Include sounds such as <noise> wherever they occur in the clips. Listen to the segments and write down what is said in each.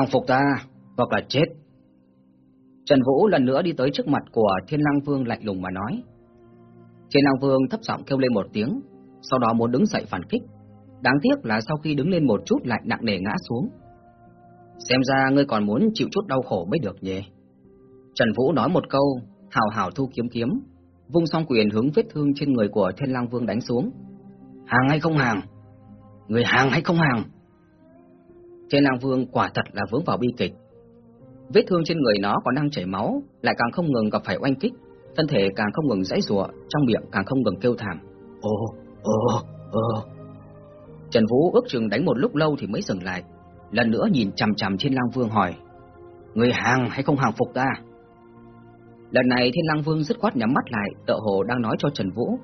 Hàng phục ta, hoặc là chết. Trần Vũ lần nữa đi tới trước mặt của Thiên Lang Vương lạnh lùng mà nói. Thiên Lang Vương thấp giọng kêu lên một tiếng, sau đó muốn đứng dậy phản kích. Đáng tiếc là sau khi đứng lên một chút lại nặng nề ngã xuống. Xem ra ngươi còn muốn chịu chút đau khổ mới được nhỉ. Trần Vũ nói một câu, hào hào thu kiếm kiếm, vung song quyền hướng vết thương trên người của Thiên Lang Vương đánh xuống. Hàng hay không hàng? Người hàng hay không hàng? Thiên Lang Vương quả thật là vướng vào bi kịch. Vết thương trên người nó còn đang chảy máu, lại càng không ngừng gặp phải oanh kích, thân thể càng không ngừng giãy giụa, trong miệng càng không ngừng kêu thảm. Ô, ô, ô. Trần Vũ ước chừng đánh một lúc lâu thì mới dừng lại, lần nữa nhìn chằm chằm Thiên Lang Vương hỏi: "Người hàng hay không hàng phục ta?" Lần này Thiên Lang Vương dứt khoát nhắm mắt lại, tựa hồ đang nói cho Trần Vũ: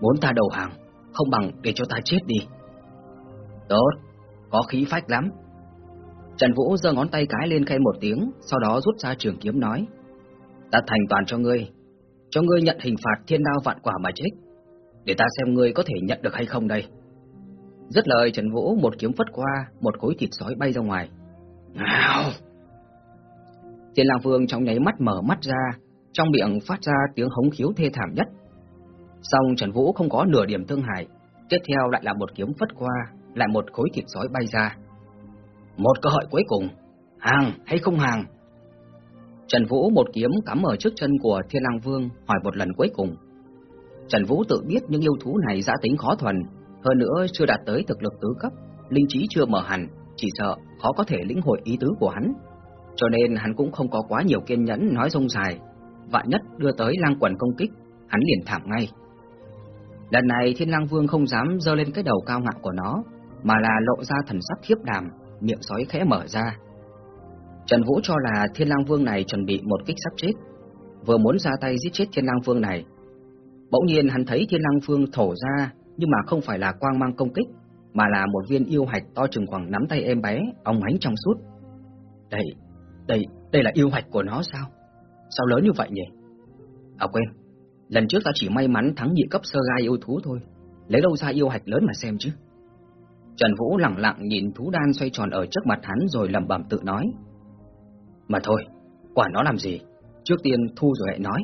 "Muốn ta đầu hàng, không bằng để cho ta chết đi." "Tốt, có khí phách lắm." Trần Vũ giơ ngón tay cái lên khen một tiếng, sau đó rút ra trường kiếm nói: "Ta thành toàn cho ngươi, cho ngươi nhận hình phạt thiên đao vạn quả mà chết, để ta xem ngươi có thể nhận được hay không đây." Dứt lời Trần Vũ một kiếm phất qua, một khối thịt sói bay ra ngoài. Ngào! Thiên Lang Vương trong nháy mắt mở mắt ra, trong miệng phát ra tiếng hống khiếu thê thảm nhất. Song Trần Vũ không có nửa điểm thương hại, tiếp theo lại là một kiếm phất qua, lại một khối thịt sói bay ra. Một cơ hội cuối cùng, hàng hay không hàng? Trần Vũ một kiếm cắm ở trước chân của Thiên Lang Vương, hỏi một lần cuối cùng. Trần Vũ tự biết những yêu thú này giã tính khó thuần, hơn nữa chưa đạt tới thực lực tứ cấp, linh trí chưa mở hẳn, chỉ sợ khó có thể lĩnh hội ý tứ của hắn. Cho nên hắn cũng không có quá nhiều kiên nhẫn nói rông dài, vạn nhất đưa tới lang quần công kích, hắn liền thảm ngay. Lần này Thiên Lang Vương không dám dơ lên cái đầu cao ngạo của nó, mà là lộ ra thần sắc khiếp đảm, miệng sói khẽ mở ra. Trần Vũ cho là Thiên Lang Vương này chuẩn bị một kích sắp chết, vừa muốn ra tay giết chết Thiên Lang Vương này. Bỗng nhiên hắn thấy Thiên Lang Vương thổ ra, nhưng mà không phải là quang mang công kích, mà là một viên yêu hạch to chừng khoảng nắm tay em bé, óng ánh trong suốt. Đây, đây, đây là yêu hạch của nó sao? Sao lớn như vậy nhỉ? À quên, lần trước ta chỉ may mắn thắng nhị cấp sơ gai yêu thú thôi, lấy đâu ra yêu hạch lớn mà xem chứ? Trần Vũ lặng lặng nhìn thú đan xoay tròn ở trước mặt hắn rồi lẩm bẩm tự nói. Mà thôi, quả nó làm gì? Trước tiên thu rồi hãy nói.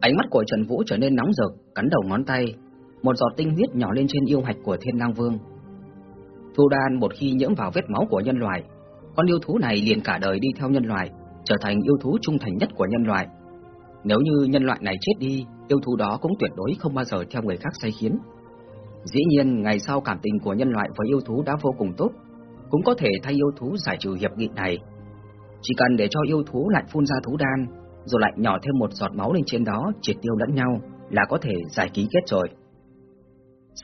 Ánh mắt của Trần Vũ trở nên nóng rực, cắn đầu ngón tay, một giọt tinh huyết nhỏ lên trên yêu hạch của Thiên Lang Vương. Thu đan một khi nhiễm vào vết máu của nhân loại, con yêu thú này liền cả đời đi theo nhân loại, trở thành yêu thú trung thành nhất của nhân loại. Nếu như nhân loại này chết đi, yêu thú đó cũng tuyệt đối không bao giờ theo người khác sai khiến. Dĩ nhiên, ngày sau cảm tình của nhân loại với yêu thú đã vô cùng tốt, cũng có thể thay yêu thú giải trừ hiệp nghị này. Chỉ cần để cho yêu thú lại phun ra thú đan, rồi lại nhỏ thêm một giọt máu lên trên đó, triệt tiêu lẫn nhau, là có thể giải ký kết rồi.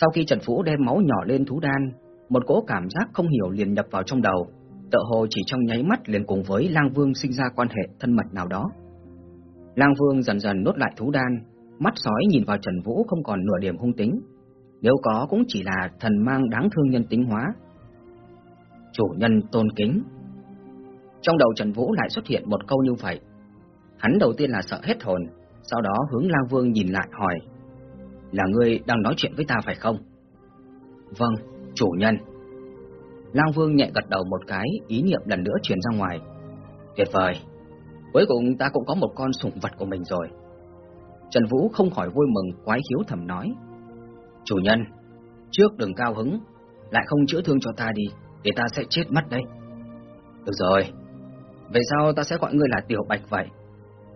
Sau khi Trần Phú đem máu nhỏ lên thú đan, một cỗ cảm giác không hiểu liền nhập vào trong đầu, tợ hồ chỉ trong nháy mắt liền cùng với Lang Vương sinh ra quan hệ thân mật nào đó. Lang Vương dần dần nốt lại thú đan, mắt sói nhìn vào Trần Vũ không còn nửa điểm hung tính, nếu có cũng chỉ là thần mang đáng thương nhân tính hóa. Chủ nhân tôn kính. Trong đầu Trần Vũ lại xuất hiện một câu như vậy. Hắn đầu tiên là sợ hết hồn, sau đó hướng Lang Vương nhìn lại hỏi: "Là ngươi đang nói chuyện với ta phải không?" "Vâng, chủ nhân." Lang Vương nhẹ gật đầu một cái, ý niệm lần nữa truyền ra ngoài. "Tuyệt vời. Cuối cùng ta cũng có một con sủng vật của mình rồi." Trần Vũ không khỏi vui mừng, quái khiếu thầm nói: Chủ nhân, trước đừng cao hứng, lại không chữa thương cho ta đi, để ta sẽ chết mất đấy. Được rồi, về sau ta sẽ gọi ngươi là Tiểu Bạch vậy.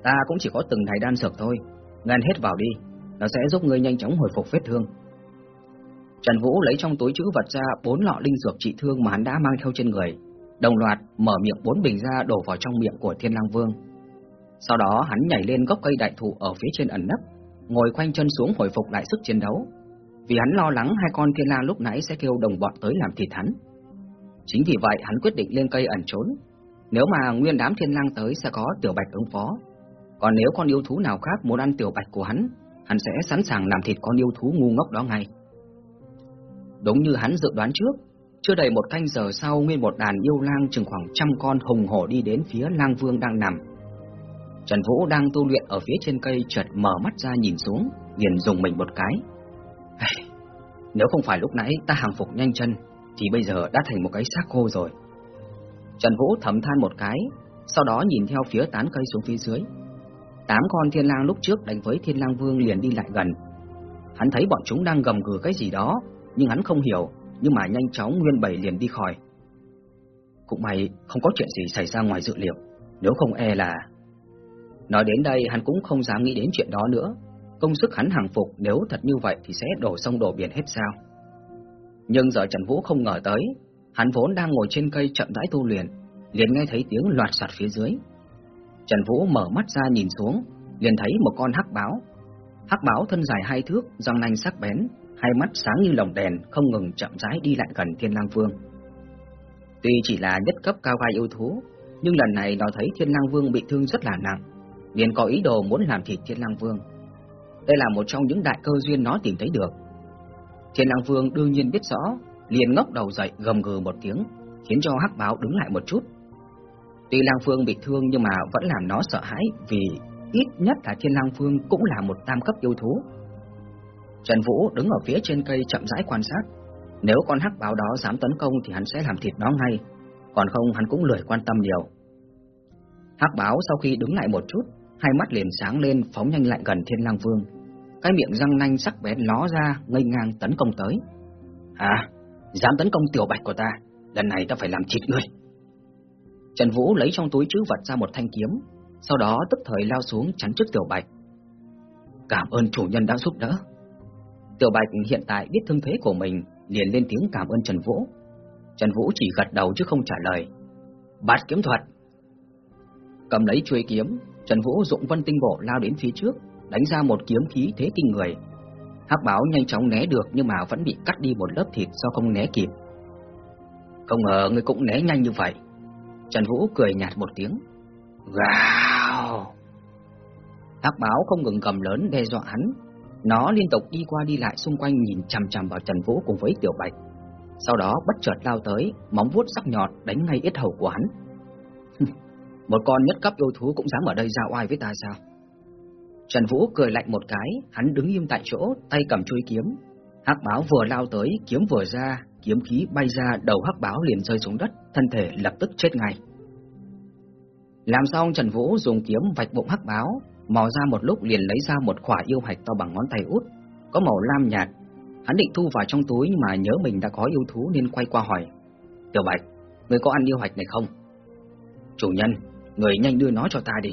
Ta cũng chỉ có từng thầy đan dược thôi, ngăn hết vào đi, nó sẽ giúp ngươi nhanh chóng hồi phục vết thương. Trần Vũ lấy trong túi chữ vật ra bốn lọ linh dược trị thương mà hắn đã mang theo trên người, đồng loạt mở miệng bốn bình ra đổ vào trong miệng của Thiên Lang Vương. Sau đó hắn nhảy lên gốc cây đại thụ ở phía trên ẩn nấp, ngồi khoanh chân xuống hồi phục lại sức chiến đấu, vì hắn lo lắng hai con thiên la lúc nãy sẽ kêu đồng bọn tới làm thịt hắn. Chính vì vậy hắn quyết định lên cây ẩn trốn. Nếu mà nguyên đám thiên lang tới sẽ có tiểu bạch ứng phó. Còn nếu con yêu thú nào khác muốn ăn tiểu bạch của hắn, hắn sẽ sẵn sàng làm thịt con yêu thú ngu ngốc đó ngay. Đúng như hắn dự đoán trước, chưa đầy một canh giờ sau nguyên một đàn yêu lang chừng khoảng trăm con hùng hổ đi đến phía lang vương đang nằm. Trần Vũ đang tu luyện ở phía trên cây chợt mở mắt ra nhìn xuống, liền dùng mình một cái. Nếu không phải lúc nãy ta hàng phục nhanh chân Thì bây giờ đã thành một cái xác khô rồi Trần Vũ thầm than một cái, sau đó nhìn theo phía tán cây xuống phía dưới. Tám con thiên lang lúc trước đánh với thiên lang vương liền đi lại gần. Hắn thấy bọn chúng đang gầm gừ cái gì đó, nhưng hắn không hiểu, nhưng mà nhanh chóng nguyên bảy liền đi khỏi. Cũng may không có chuyện gì xảy ra ngoài dự liệu, nếu không e là... Nói đến đây hắn cũng không dám nghĩ đến chuyện đó nữa, công sức hắn hàng phục nếu thật như vậy thì sẽ đổ sông đổ biển hết sao. Nhưng giờ Trần Vũ không ngờ tới, hắn vốn đang ngồi trên cây chậm rãi tu luyện, liền nghe thấy tiếng loạt soạt phía dưới. Trần Vũ mở mắt ra nhìn xuống, liền thấy một con hắc báo. Hắc báo thân dài hai thước, răng nanh sắc bén, hai mắt sáng như lồng đèn, không ngừng chậm rãi đi lại gần Thiên Lang Vương. Tuy chỉ là nhất cấp cao gai yêu thú, nhưng lần này nó thấy Thiên Lang Vương bị thương rất là nặng, liền có ý đồ muốn làm thịt Thiên Lang Vương. Đây là một trong những đại cơ duyên nó tìm thấy được. Thiên Lang Vương đương nhiên biết rõ, liền ngóc đầu dậy gầm gừ một tiếng, khiến cho hắc báo đứng lại một chút. Tuy Lang Vương bị thương nhưng mà vẫn làm nó sợ hãi vì ít nhất là Thiên Lang Vương cũng là một tam cấp yêu thú. Trần Vũ đứng ở phía trên cây chậm rãi quan sát, nếu con hắc báo đó dám tấn công thì hắn sẽ làm thịt nó ngay, còn không hắn cũng lười quan tâm nhiều. Hắc báo sau khi đứng lại một chút, hai mắt liền sáng lên phóng nhanh lại gần Thiên Lang Vương. Cái miệng răng nanh sắc bén ló ra, ngây ngang tấn công tới. "À, dám tấn công tiểu bạch của ta, lần này ta phải làm thịt ngươi." Trần Vũ lấy trong túi chữ vật ra một thanh kiếm, sau đó tức thời lao xuống chắn trước tiểu bạch. "Cảm ơn chủ nhân đã giúp đỡ." Tiểu Bạch hiện tại biết thương thế của mình, liền lên tiếng cảm ơn Trần Vũ. Trần Vũ chỉ gật đầu chứ không trả lời. Bát kiếm thuật. Cầm lấy chuôi kiếm, Trần Vũ dụng vân tinh bộ lao đến phía trước, đánh ra một kiếm khí thế kinh người. Hắc báo nhanh chóng né được nhưng mà vẫn bị cắt đi một lớp thịt do không né kịp. Không ngờ người cũng né nhanh như vậy. Trần Vũ cười nhạt một tiếng. Gào! Hắc báo không ngừng cầm lớn đe dọa hắn, nó liên tục đi qua đi lại xung quanh nhìn chằm chằm vào Trần Vũ cùng với Tiểu Bạch. Sau đó bất chợt lao tới, móng vuốt sắc nhọn đánh ngay yết hầu của hắn. <laughs> một con nhất cấp yêu thú cũng dám ở đây ra oai với ta sao? Trần Vũ cười lạnh một cái, hắn đứng im tại chỗ, tay cầm chuôi kiếm. Hắc báo vừa lao tới, kiếm vừa ra, kiếm khí bay ra, đầu hắc báo liền rơi xuống đất, thân thể lập tức chết ngay. Làm xong Trần Vũ dùng kiếm vạch bụng hắc báo, mò ra một lúc liền lấy ra một quả yêu hạch to bằng ngón tay út, có màu lam nhạt. Hắn định thu vào trong túi nhưng mà nhớ mình đã có yêu thú nên quay qua hỏi. Tiểu Bạch, người có ăn yêu hạch này không? Chủ nhân, người nhanh đưa nó cho ta đi.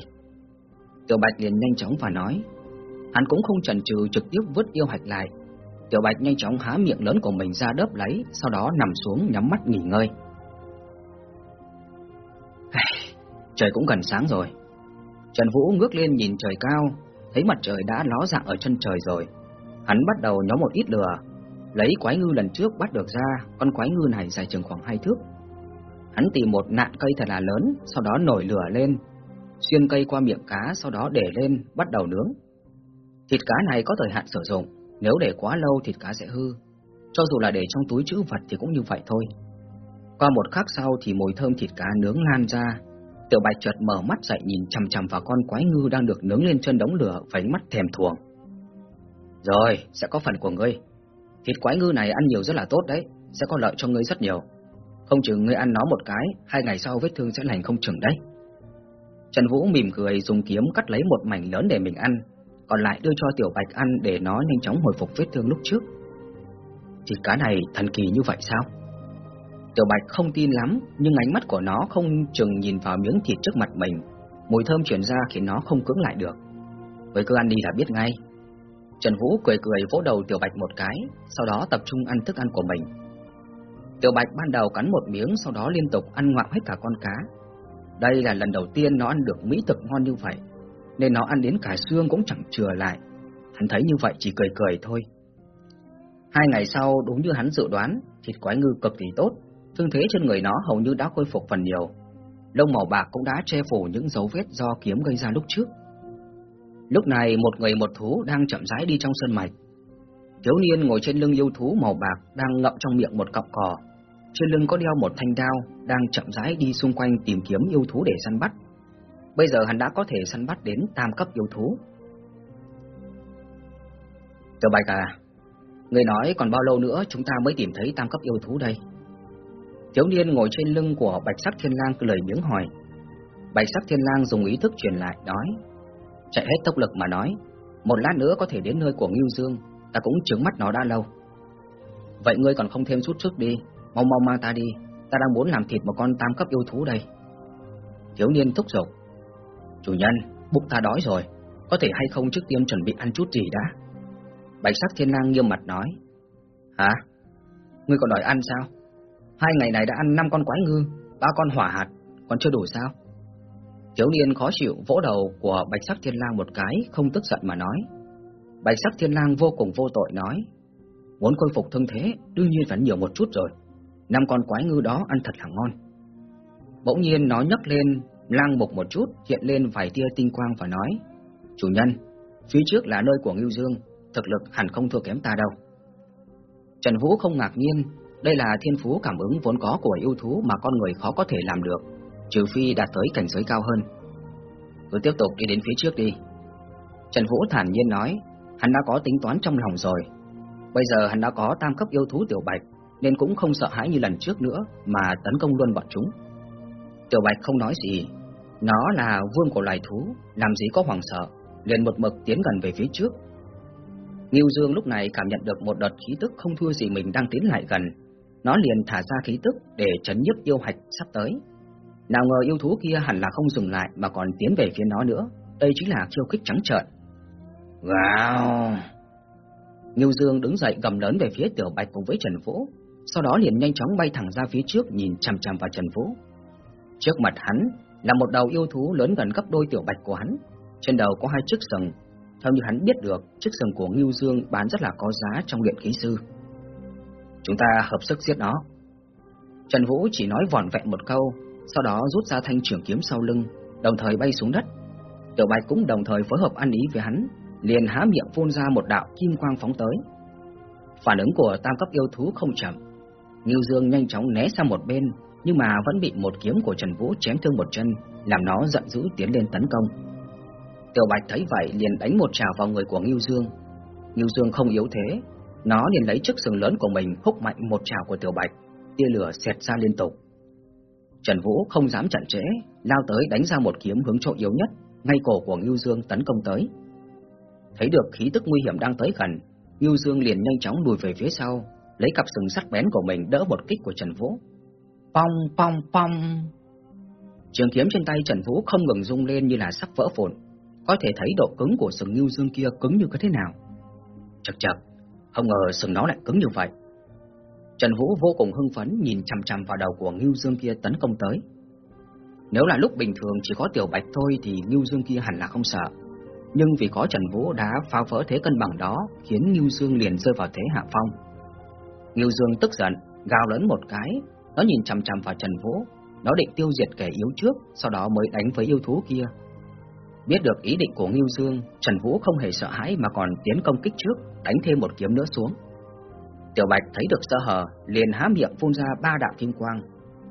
Tiểu Bạch liền nhanh chóng và nói. Hắn cũng không chần chừ trực tiếp vứt yêu hạch lại. Tiểu Bạch nhanh chóng há miệng lớn của mình ra đớp lấy, sau đó nằm xuống nhắm mắt nghỉ ngơi. Trời cũng gần sáng rồi, Trần Vũ ngước lên nhìn trời cao, thấy mặt trời đã ló dạng ở chân trời rồi. Hắn bắt đầu nhóm một ít lửa, lấy quái ngư lần trước bắt được ra, con quái ngư này dài chừng khoảng hai thước. Hắn tìm một nạn cây thật là lớn, sau đó nổi lửa lên, xuyên cây qua miệng cá, sau đó để lên, bắt đầu nướng. Thịt cá này có thời hạn sử dụng, nếu để quá lâu thịt cá sẽ hư. Cho dù là để trong túi trữ vật thì cũng như vậy thôi. Qua một khắc sau thì mùi thơm thịt cá nướng lan ra, Tiểu Bạch chợt mở mắt dậy nhìn chằm chằm vào con quái ngư đang được nướng lên chân đống lửa với mắt thèm thuồng. Rồi, sẽ có phần của ngươi. Thịt quái ngư này ăn nhiều rất là tốt đấy, sẽ có lợi cho ngươi rất nhiều. Không chừng ngươi ăn nó một cái, hai ngày sau vết thương sẽ lành không chừng đấy. Trần Vũ mỉm cười dùng kiếm cắt lấy một mảnh lớn để mình ăn, còn lại đưa cho Tiểu Bạch ăn để nó nhanh chóng hồi phục vết thương lúc trước. Thì cá này thần kỳ như vậy sao? Tiểu Bạch không tin lắm, nhưng ánh mắt của nó không chừng nhìn vào miếng thịt trước mặt mình. Mùi thơm chuyển ra khiến nó không cưỡng lại được. Với cứ ăn đi là biết ngay. Trần Vũ cười cười vỗ đầu Tiểu Bạch một cái, sau đó tập trung ăn thức ăn của mình. Tiểu Bạch ban đầu cắn một miếng, sau đó liên tục ăn ngoạm hết cả con cá. Đây là lần đầu tiên nó ăn được mỹ thực ngon như vậy, nên nó ăn đến cả xương cũng chẳng chừa lại. Hắn thấy như vậy chỉ cười cười thôi. Hai ngày sau, đúng như hắn dự đoán, thịt quái ngư cực kỳ tốt, thương thế trên người nó hầu như đã khôi phục phần nhiều. Lông màu bạc cũng đã che phủ những dấu vết do kiếm gây ra lúc trước. Lúc này một người một thú đang chậm rãi đi trong sân mạch. Thiếu niên ngồi trên lưng yêu thú màu bạc đang ngậm trong miệng một cọng cỏ. Trên lưng có đeo một thanh đao, đang chậm rãi đi xung quanh tìm kiếm yêu thú để săn bắt. Bây giờ hắn đã có thể săn bắt đến tam cấp yêu thú. Tiểu Bạch à, người nói còn bao lâu nữa chúng ta mới tìm thấy tam cấp yêu thú đây? Thiếu niên ngồi trên lưng của Bạch Sắc Thiên Lang lời miếng hỏi. Bạch Sắc Thiên Lang dùng ý thức truyền lại nói, chạy hết tốc lực mà nói, một lát nữa có thể đến nơi của Ngưu Dương, ta cũng chứng mắt nó đã lâu. Vậy ngươi còn không thêm chút sức đi, mau mau mang ta đi, ta đang muốn làm thịt một con tam cấp yêu thú đây. Thiếu niên thúc giục, chủ nhân, bụng ta đói rồi, có thể hay không trước tiên chuẩn bị ăn chút gì đã. Bạch sắc thiên lang nghiêm mặt nói, hả? Ngươi còn đòi ăn sao? Hai ngày này đã ăn năm con quái ngư, ba con hỏa hạt, còn chưa đủ sao? Thiếu niên khó chịu vỗ đầu của Bạch Sắc Thiên Lang một cái, không tức giận mà nói. Bạch Sắc Thiên Lang vô cùng vô tội nói, muốn khôi phục thương thế, đương nhiên phải nhiều một chút rồi. Năm con quái ngư đó ăn thật là ngon. Bỗng nhiên nó nhấc lên, lang mục một chút, hiện lên vài tia tinh quang và nói, chủ nhân, phía trước là nơi của Ngưu Dương, thực lực hẳn không thua kém ta đâu. Trần Vũ không ngạc nhiên, đây là thiên phú cảm ứng vốn có của yêu thú mà con người khó có thể làm được trừ phi đạt tới cảnh giới cao hơn. Cứ tiếp tục đi đến phía trước đi. Trần Vũ thản nhiên nói, hắn đã có tính toán trong lòng rồi. Bây giờ hắn đã có tam cấp yêu thú tiểu bạch, nên cũng không sợ hãi như lần trước nữa mà tấn công luôn bọn chúng. Tiểu bạch không nói gì, nó là vương của loài thú, làm gì có hoàng sợ, liền một mực tiến gần về phía trước. Ngưu Dương lúc này cảm nhận được một đợt khí tức không thua gì mình đang tiến lại gần, nó liền thả ra khí tức để chấn nhức yêu hạch sắp tới. Nào ngờ yêu thú kia hẳn là không dừng lại mà còn tiến về phía nó nữa. Đây chính là chiêu kích trắng trợn. Wow! Ngưu Dương đứng dậy gầm lớn về phía Tiểu Bạch cùng với Trần Vũ, sau đó liền nhanh chóng bay thẳng ra phía trước nhìn chằm chằm vào Trần Vũ. Trước mặt hắn là một đầu yêu thú lớn gần gấp đôi Tiểu Bạch của hắn, trên đầu có hai chiếc sừng. Theo như hắn biết được, chiếc sừng của Ngưu Dương bán rất là có giá trong luyện khí sư. Chúng ta hợp sức giết nó. Trần Vũ chỉ nói vỏn vẹn một câu, sau đó rút ra thanh trường kiếm sau lưng, đồng thời bay xuống đất. Tiểu Bạch cũng đồng thời phối hợp ăn ý với hắn, liền há miệng phun ra một đạo kim quang phóng tới. Phản ứng của tam cấp yêu thú không chậm, Ngưu Dương nhanh chóng né sang một bên, nhưng mà vẫn bị một kiếm của Trần Vũ chém thương một chân, làm nó giận dữ tiến lên tấn công. Tiểu Bạch thấy vậy liền đánh một trào vào người của Ngưu Dương. Ngưu Dương không yếu thế, nó liền lấy chiếc sừng lớn của mình húc mạnh một trào của Tiểu Bạch, tia lửa xẹt ra liên tục. Trần Vũ không dám chặn trễ, lao tới đánh ra một kiếm hướng chỗ yếu nhất, ngay cổ của Ngưu Dương tấn công tới. Thấy được khí tức nguy hiểm đang tới gần, Ngưu Dương liền nhanh chóng lùi về phía sau, lấy cặp sừng sắc bén của mình đỡ một kích của Trần Vũ. Pong pong pong. Trường kiếm trên tay Trần Vũ không ngừng rung lên như là sắp vỡ vụn, có thể thấy độ cứng của sừng Ngưu Dương kia cứng như thế nào. Chậc chậc, không ngờ sừng nó lại cứng như vậy. Trần Vũ vô cùng hưng phấn nhìn chằm chằm vào đầu của Ngưu Dương kia tấn công tới. Nếu là lúc bình thường chỉ có Tiểu Bạch thôi thì Ngưu Dương kia hẳn là không sợ. Nhưng vì có Trần Vũ đã phá vỡ thế cân bằng đó, khiến Ngưu Dương liền rơi vào thế hạ phong. Ngưu Dương tức giận, gào lớn một cái, nó nhìn chằm chằm vào Trần Vũ, nó định tiêu diệt kẻ yếu trước, sau đó mới đánh với yêu thú kia. Biết được ý định của Ngưu Dương, Trần Vũ không hề sợ hãi mà còn tiến công kích trước, đánh thêm một kiếm nữa xuống. Tiểu Bạch thấy được sơ hở, liền há miệng phun ra ba đạo kim quang,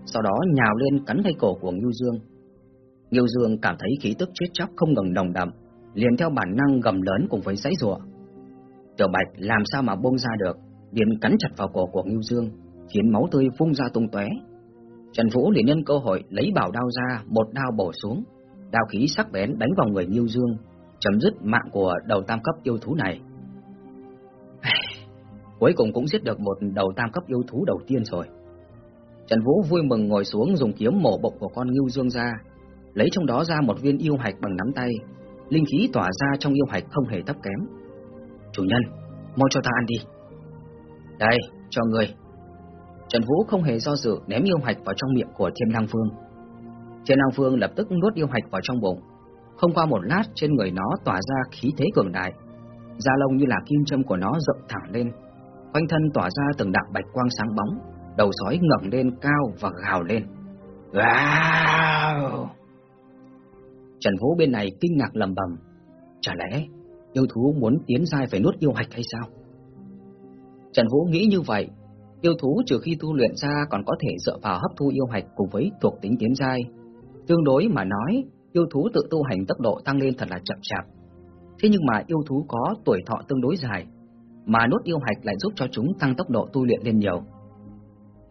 sau đó nhào lên cắn lấy cổ của Ngưu Dương. Ngưu Dương cảm thấy khí tức chết chóc không ngừng đồng đậm, liền theo bản năng gầm lớn cùng với giãy giụa. Tiểu Bạch làm sao mà buông ra được, liền cắn chặt vào cổ của Ngưu Dương, khiến máu tươi phun ra tung tóe. Trần Vũ liền nhân cơ hội lấy bảo đao ra, một đao bổ xuống, đao khí sắc bén đánh vào người Ngưu Dương, chấm dứt mạng của đầu tam cấp yêu thú này. <sighs> Cuối cùng cũng giết được một đầu tam cấp yêu thú đầu tiên rồi. Trần Vũ vui mừng ngồi xuống dùng kiếm mổ bụng của con ngưu dương ra, lấy trong đó ra một viên yêu hạch bằng nắm tay, linh khí tỏa ra trong yêu hạch không hề thấp kém. Chủ nhân, mau cho ta ăn đi. Đây, cho người. Trần Vũ không hề do dự ném yêu hạch vào trong miệng của Thiên Lang Vương. Thiên Lang Vương lập tức nuốt yêu hạch vào trong bụng. Không qua một lát trên người nó tỏa ra khí thế cường đại, da lông như là kim châm của nó rộng thẳng lên, quanh thân tỏa ra từng đạo bạch quang sáng bóng, đầu sói ngẩng lên cao và gào lên. Gào! Trần Vũ bên này kinh ngạc lầm bầm, chả lẽ yêu thú muốn tiến giai phải nuốt yêu hạch hay sao? Trần Vũ nghĩ như vậy, yêu thú trừ khi tu luyện ra còn có thể dựa vào hấp thu yêu hạch cùng với thuộc tính tiến giai. Tương đối mà nói, yêu thú tự tu hành tốc độ tăng lên thật là chậm chạp. Thế nhưng mà yêu thú có tuổi thọ tương đối dài, mà nốt yêu hạch lại giúp cho chúng tăng tốc độ tu luyện lên nhiều.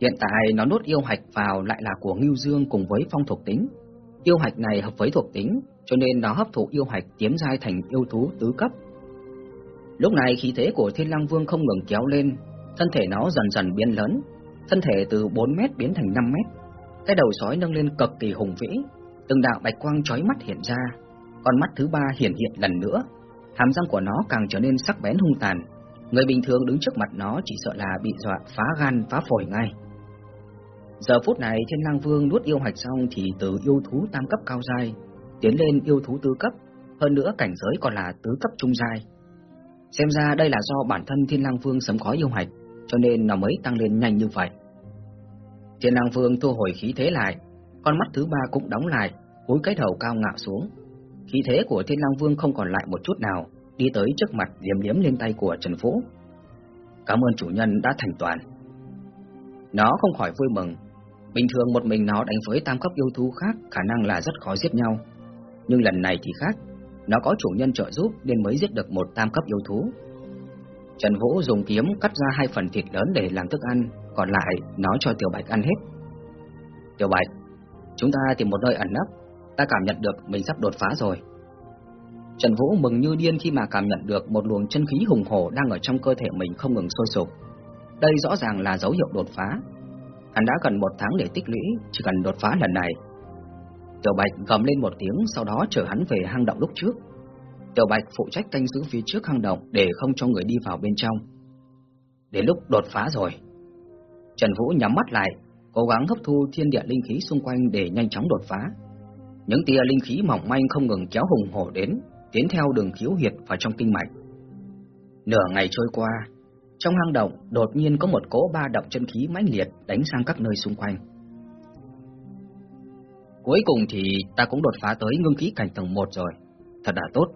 Hiện tại nó nốt yêu hạch vào lại là của Ngưu Dương cùng với phong thuộc tính. Yêu hạch này hợp với thuộc tính, cho nên nó hấp thụ yêu hạch tiến giai thành yêu thú tứ cấp. Lúc này khí thế của Thiên Lang Vương không ngừng kéo lên, thân thể nó dần dần biến lớn, thân thể từ 4 mét biến thành 5 mét. Cái đầu sói nâng lên cực kỳ hùng vĩ, từng đạo bạch quang chói mắt hiện ra, con mắt thứ ba hiển hiện lần nữa, hàm răng của nó càng trở nên sắc bén hung tàn. Người bình thường đứng trước mặt nó chỉ sợ là bị dọa phá gan phá phổi ngay. Giờ phút này Thiên Lang Vương nuốt yêu hạch xong thì từ yêu thú tam cấp cao giai tiến lên yêu thú tứ cấp, hơn nữa cảnh giới còn là tứ cấp trung giai. Xem ra đây là do bản thân Thiên Lang Vương sớm có yêu hạch, cho nên nó mới tăng lên nhanh như vậy. Thiên Lang Vương thu hồi khí thế lại, con mắt thứ ba cũng đóng lại, cúi cái đầu cao ngạo xuống. Khí thế của Thiên Lang Vương không còn lại một chút nào, đi tới trước mặt liếm liếm lên tay của Trần phú Cảm ơn chủ nhân đã thành toàn. Nó không khỏi vui mừng, Bình thường một mình nó đánh với tam cấp yêu thú khác khả năng là rất khó giết nhau. Nhưng lần này thì khác, nó có chủ nhân trợ giúp nên mới giết được một tam cấp yêu thú. Trần Vũ dùng kiếm cắt ra hai phần thịt lớn để làm thức ăn, còn lại nó cho Tiểu Bạch ăn hết. Tiểu Bạch, chúng ta tìm một nơi ẩn nấp, ta cảm nhận được mình sắp đột phá rồi. Trần Vũ mừng như điên khi mà cảm nhận được một luồng chân khí hùng hổ đang ở trong cơ thể mình không ngừng sôi sục. Đây rõ ràng là dấu hiệu đột phá, Hắn đã cần một tháng để tích lũy, chỉ cần đột phá lần này. Tiểu Bạch gầm lên một tiếng, sau đó chở hắn về hang động lúc trước. Tiểu Bạch phụ trách canh giữ phía trước hang động để không cho người đi vào bên trong. Đến lúc đột phá rồi, Trần Vũ nhắm mắt lại, cố gắng hấp thu thiên địa linh khí xung quanh để nhanh chóng đột phá. Những tia linh khí mỏng manh không ngừng kéo hùng hổ đến, tiến theo đường khiếu huyệt vào trong kinh mạch. Nửa ngày trôi qua, trong hang động, đột nhiên có một cỗ ba động chân khí mãnh liệt đánh sang các nơi xung quanh. Cuối cùng thì ta cũng đột phá tới ngưng khí cảnh tầng 1 rồi, thật là tốt.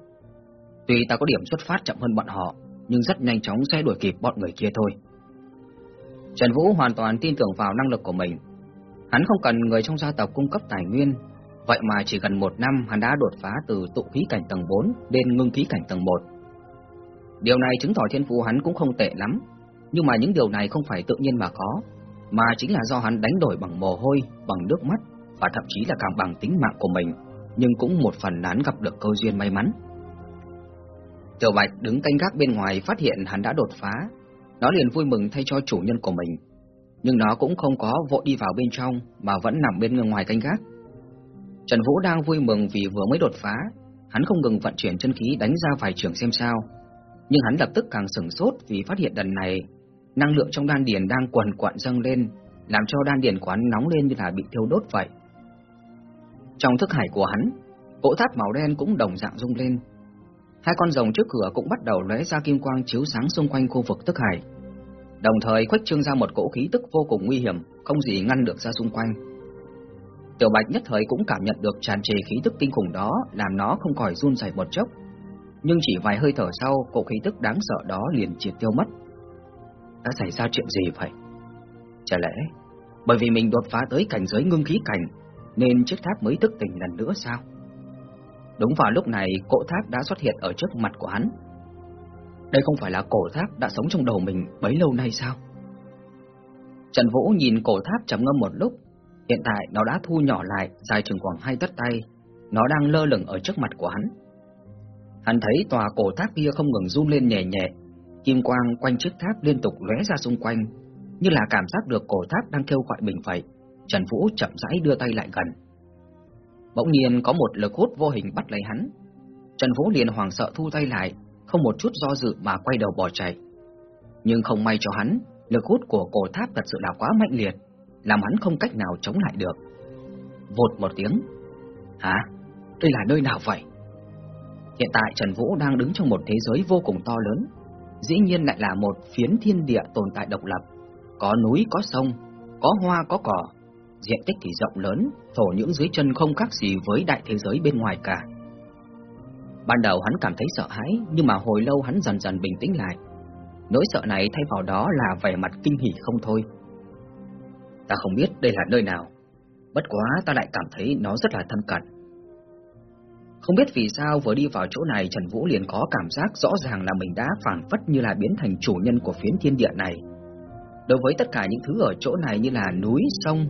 Tuy ta có điểm xuất phát chậm hơn bọn họ, nhưng rất nhanh chóng sẽ đuổi kịp bọn người kia thôi. Trần Vũ hoàn toàn tin tưởng vào năng lực của mình. Hắn không cần người trong gia tộc cung cấp tài nguyên, vậy mà chỉ gần một năm hắn đã đột phá từ tụ khí cảnh tầng 4 đến ngưng khí cảnh tầng 1. Điều này chứng tỏ thiên phú hắn cũng không tệ lắm, nhưng mà những điều này không phải tự nhiên mà có, mà chính là do hắn đánh đổi bằng mồ hôi, bằng nước mắt và thậm chí là cả bằng tính mạng của mình, nhưng cũng một phần nán gặp được cơ duyên may mắn. Tiểu Bạch đứng canh gác bên ngoài phát hiện hắn đã đột phá, nó liền vui mừng thay cho chủ nhân của mình, nhưng nó cũng không có vội đi vào bên trong mà vẫn nằm bên ngoài canh gác. Trần Vũ đang vui mừng vì vừa mới đột phá, hắn không ngừng vận chuyển chân khí đánh ra vài trường xem sao, nhưng hắn lập tức càng sửng sốt vì phát hiện lần này năng lượng trong đan điền đang quần quặn dâng lên, làm cho đan điền của hắn nóng lên như là bị thiêu đốt vậy. Trong thức hải của hắn, cỗ tháp màu đen cũng đồng dạng rung lên. Hai con rồng trước cửa cũng bắt đầu lóe ra kim quang chiếu sáng xung quanh khu vực thức hải. Đồng thời khuếch trương ra một cỗ khí tức vô cùng nguy hiểm, không gì ngăn được ra xung quanh. Tiểu Bạch nhất thời cũng cảm nhận được tràn trề khí tức kinh khủng đó, làm nó không khỏi run rẩy một chốc, nhưng chỉ vài hơi thở sau, cỗ khí tức đáng sợ đó liền triệt tiêu mất. Đã xảy ra chuyện gì vậy? Chả lẽ bởi vì mình đột phá tới cảnh giới ngưng khí cảnh nên chiếc tháp mới thức tỉnh lần nữa sao? Đúng vào lúc này, cỗ tháp đã xuất hiện ở trước mặt của hắn. Đây không phải là cổ tháp đã sống trong đầu mình bấy lâu nay sao? Trần Vũ nhìn cổ tháp trầm ngâm một lúc, hiện tại nó đã thu nhỏ lại, dài chừng khoảng hai tấc tay, nó đang lơ lửng ở trước mặt của hắn. Hắn thấy tòa cổ tháp kia không ngừng run lên nhẹ nhẹ, kim quang quanh chiếc tháp liên tục lóe ra xung quanh, như là cảm giác được cổ tháp đang kêu gọi mình vậy. Trần Vũ chậm rãi đưa tay lại gần. Bỗng nhiên có một lực hút vô hình bắt lấy hắn. Trần Vũ liền hoảng sợ thu tay lại, không một chút do dự mà quay đầu bỏ chạy. Nhưng không may cho hắn, lực hút của cổ tháp thật sự là quá mạnh liệt, làm hắn không cách nào chống lại được. Vột một tiếng. Hả? Đây là nơi nào vậy? Hiện tại Trần Vũ đang đứng trong một thế giới vô cùng to lớn, dĩ nhiên lại là một phiến thiên địa tồn tại độc lập, có núi có sông, có hoa có cỏ, diện tích thì rộng lớn, thổ những dưới chân không khác gì với đại thế giới bên ngoài cả. Ban đầu hắn cảm thấy sợ hãi, nhưng mà hồi lâu hắn dần dần bình tĩnh lại. Nỗi sợ này thay vào đó là vẻ mặt kinh hỉ không thôi. Ta không biết đây là nơi nào, bất quá ta lại cảm thấy nó rất là thân cận. Không biết vì sao vừa đi vào chỗ này Trần Vũ liền có cảm giác rõ ràng là mình đã phản phất như là biến thành chủ nhân của phiến thiên địa này. Đối với tất cả những thứ ở chỗ này như là núi, sông,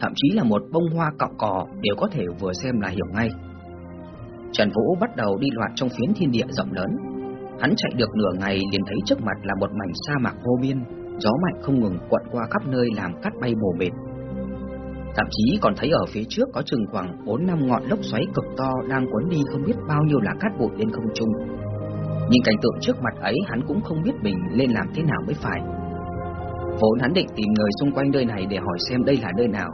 thậm chí là một bông hoa cọ cỏ đều có thể vừa xem là hiểu ngay. Trần Vũ bắt đầu đi loạn trong phiến thiên địa rộng lớn. Hắn chạy được nửa ngày liền thấy trước mặt là một mảnh sa mạc vô biên, gió mạnh không ngừng quận qua khắp nơi làm cát bay mù mịt. Thậm chí còn thấy ở phía trước có chừng khoảng 4 năm ngọn lốc xoáy cực to đang cuốn đi không biết bao nhiêu là cát bụi lên không trung. Nhìn cảnh tượng trước mặt ấy hắn cũng không biết mình nên làm thế nào mới phải. Vốn hắn định tìm người xung quanh nơi này để hỏi xem đây là nơi nào,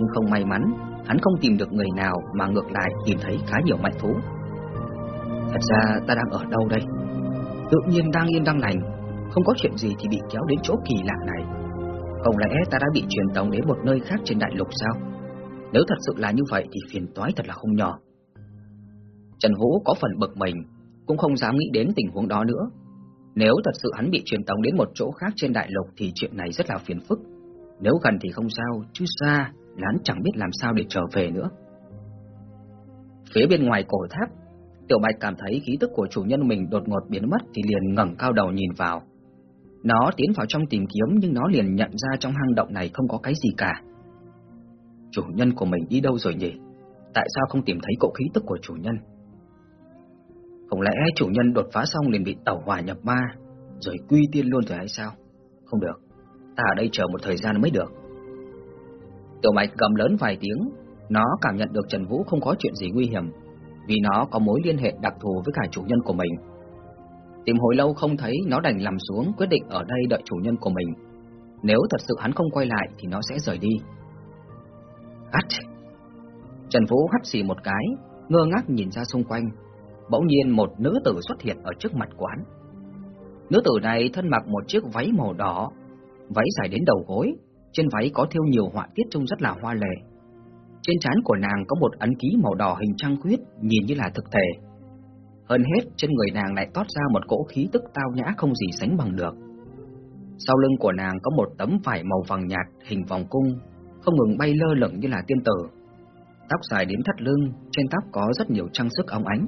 nhưng không may mắn, hắn không tìm được người nào mà ngược lại tìm thấy khá nhiều mạnh thú. Thật ra ta đang ở đâu đây? Tự nhiên đang yên đang lành, không có chuyện gì thì bị kéo đến chỗ kỳ lạ này. Không lẽ ta đã bị truyền tống đến một nơi khác trên đại lục sao? Nếu thật sự là như vậy thì phiền toái thật là không nhỏ. Trần Vũ có phần bực mình, cũng không dám nghĩ đến tình huống đó nữa. Nếu thật sự hắn bị truyền tống đến một chỗ khác trên đại lục thì chuyện này rất là phiền phức. Nếu gần thì không sao, chứ xa là hắn chẳng biết làm sao để trở về nữa. Phía bên ngoài cổ tháp, Tiểu Bạch cảm thấy khí tức của chủ nhân mình đột ngột biến mất thì liền ngẩng cao đầu nhìn vào. Nó tiến vào trong tìm kiếm nhưng nó liền nhận ra trong hang động này không có cái gì cả. Chủ nhân của mình đi đâu rồi nhỉ? Tại sao không tìm thấy cỗ khí tức của chủ nhân? Không lẽ chủ nhân đột phá xong liền bị tẩu hỏa nhập ma, rồi quy tiên luôn rồi hay sao? Không được, ta ở đây chờ một thời gian mới được. Tiểu Bạch gầm lớn vài tiếng, nó cảm nhận được Trần Vũ không có chuyện gì nguy hiểm, vì nó có mối liên hệ đặc thù với cả chủ nhân của mình. Tìm hồi lâu không thấy, nó đành nằm xuống quyết định ở đây đợi chủ nhân của mình. Nếu thật sự hắn không quay lại thì nó sẽ rời đi. Hắt! Trần Vũ hắt xì một cái, ngơ ngác nhìn ra xung quanh. Bỗng nhiên một nữ tử xuất hiện ở trước mặt quán. Nữ tử này thân mặc một chiếc váy màu đỏ, váy dài đến đầu gối, trên váy có thêu nhiều họa tiết trông rất là hoa lệ. Trên trán của nàng có một ấn ký màu đỏ hình trăng khuyết, nhìn như là thực thể. Hơn hết, trên người nàng lại toát ra một cỗ khí tức tao nhã không gì sánh bằng được. Sau lưng của nàng có một tấm vải màu vàng nhạt hình vòng cung, không ngừng bay lơ lửng như là tiên tử. Tóc dài đến thắt lưng, trên tóc có rất nhiều trang sức óng ánh.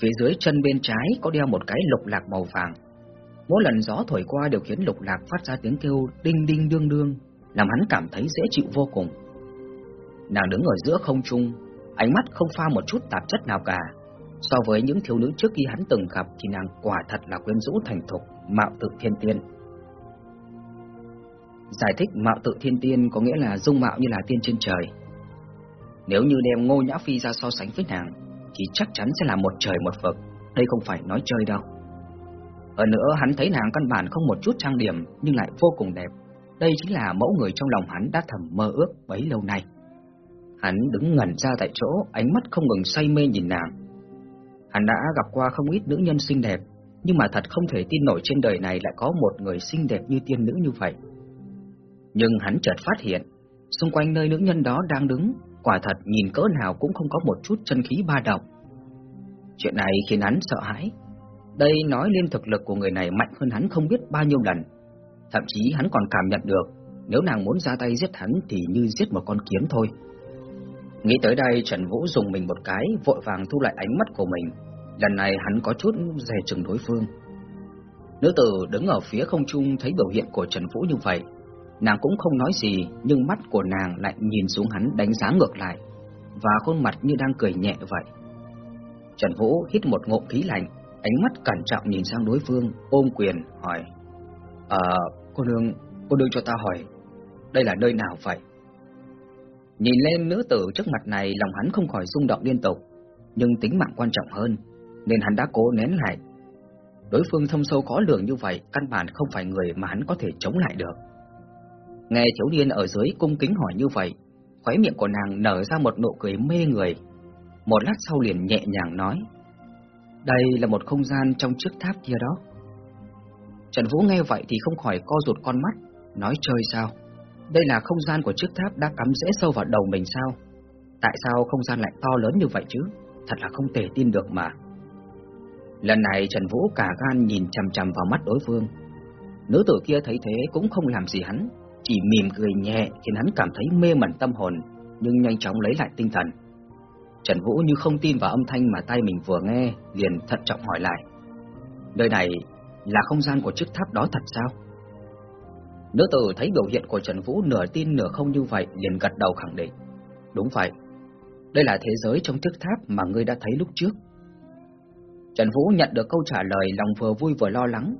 Phía dưới chân bên trái có đeo một cái lục lạc màu vàng. Mỗi lần gió thổi qua đều khiến lục lạc phát ra tiếng kêu đinh đinh đương đương, làm hắn cảm thấy dễ chịu vô cùng. Nàng đứng ở giữa không trung, ánh mắt không pha một chút tạp chất nào cả. So với những thiếu nữ trước khi hắn từng gặp thì nàng quả thật là quyến rũ thành thục, mạo tự thiên tiên. Giải thích mạo tự thiên tiên có nghĩa là dung mạo như là tiên trên trời. Nếu như đem Ngô Nhã Phi ra so sánh với nàng, thì chắc chắn sẽ là một trời một vực, đây không phải nói chơi đâu. Hơn nữa hắn thấy nàng căn bản không một chút trang điểm nhưng lại vô cùng đẹp. Đây chính là mẫu người trong lòng hắn đã thầm mơ ước bấy lâu nay. Hắn đứng ngẩn ra tại chỗ, ánh mắt không ngừng say mê nhìn nàng. Hắn đã gặp qua không ít nữ nhân xinh đẹp, nhưng mà thật không thể tin nổi trên đời này lại có một người xinh đẹp như tiên nữ như vậy. Nhưng hắn chợt phát hiện, xung quanh nơi nữ nhân đó đang đứng, quả thật nhìn cỡ nào cũng không có một chút chân khí ba động. Chuyện này khiến hắn sợ hãi. Đây nói lên thực lực của người này mạnh hơn hắn không biết bao nhiêu lần. Thậm chí hắn còn cảm nhận được, nếu nàng muốn ra tay giết hắn thì như giết một con kiến thôi. Nghĩ tới đây Trần Vũ dùng mình một cái, vội vàng thu lại ánh mắt của mình. Lần này hắn có chút dè chừng đối phương. Nữ tử đứng ở phía không trung thấy biểu hiện của Trần Vũ như vậy, nàng cũng không nói gì, nhưng mắt của nàng lại nhìn xuống hắn đánh giá ngược lại, và khuôn mặt như đang cười nhẹ vậy. Trần Vũ hít một ngụm khí lạnh, ánh mắt cẩn trọng nhìn sang đối phương, ôm quyền hỏi: "Ờ, cô nương, cô nương cho ta hỏi, đây là nơi nào vậy?" Nhìn lên nữ tử trước mặt này, lòng hắn không khỏi rung động liên tục, nhưng tính mạng quan trọng hơn, nên hắn đã cố nén lại. Đối phương thâm sâu khó lường như vậy, căn bản không phải người mà hắn có thể chống lại được. Nghe thiếu niên ở dưới cung kính hỏi như vậy, khóe miệng của nàng nở ra một nụ cười mê người. Một lát sau liền nhẹ nhàng nói, đây là một không gian trong chiếc tháp kia đó. Trần Vũ nghe vậy thì không khỏi co rụt con mắt, nói chơi sao? Đây là không gian của chiếc tháp đã cắm rễ sâu vào đầu mình sao? Tại sao không gian lại to lớn như vậy chứ? Thật là không thể tin được mà. Lần này Trần Vũ cả gan nhìn chằm chằm vào mắt đối phương. Nữ tử kia thấy thế cũng không làm gì hắn, chỉ mỉm cười nhẹ khiến hắn cảm thấy mê mẩn tâm hồn, nhưng nhanh chóng lấy lại tinh thần. Trần Vũ như không tin vào âm thanh mà tay mình vừa nghe, liền thận trọng hỏi lại. Nơi này là không gian của chiếc tháp đó thật sao? Nữ tử thấy biểu hiện của Trần Vũ nửa tin nửa không như vậy liền gật đầu khẳng định. Đúng vậy, đây là thế giới trong chiếc tháp mà ngươi đã thấy lúc trước. Trần Vũ nhận được câu trả lời lòng vừa vui vừa lo lắng.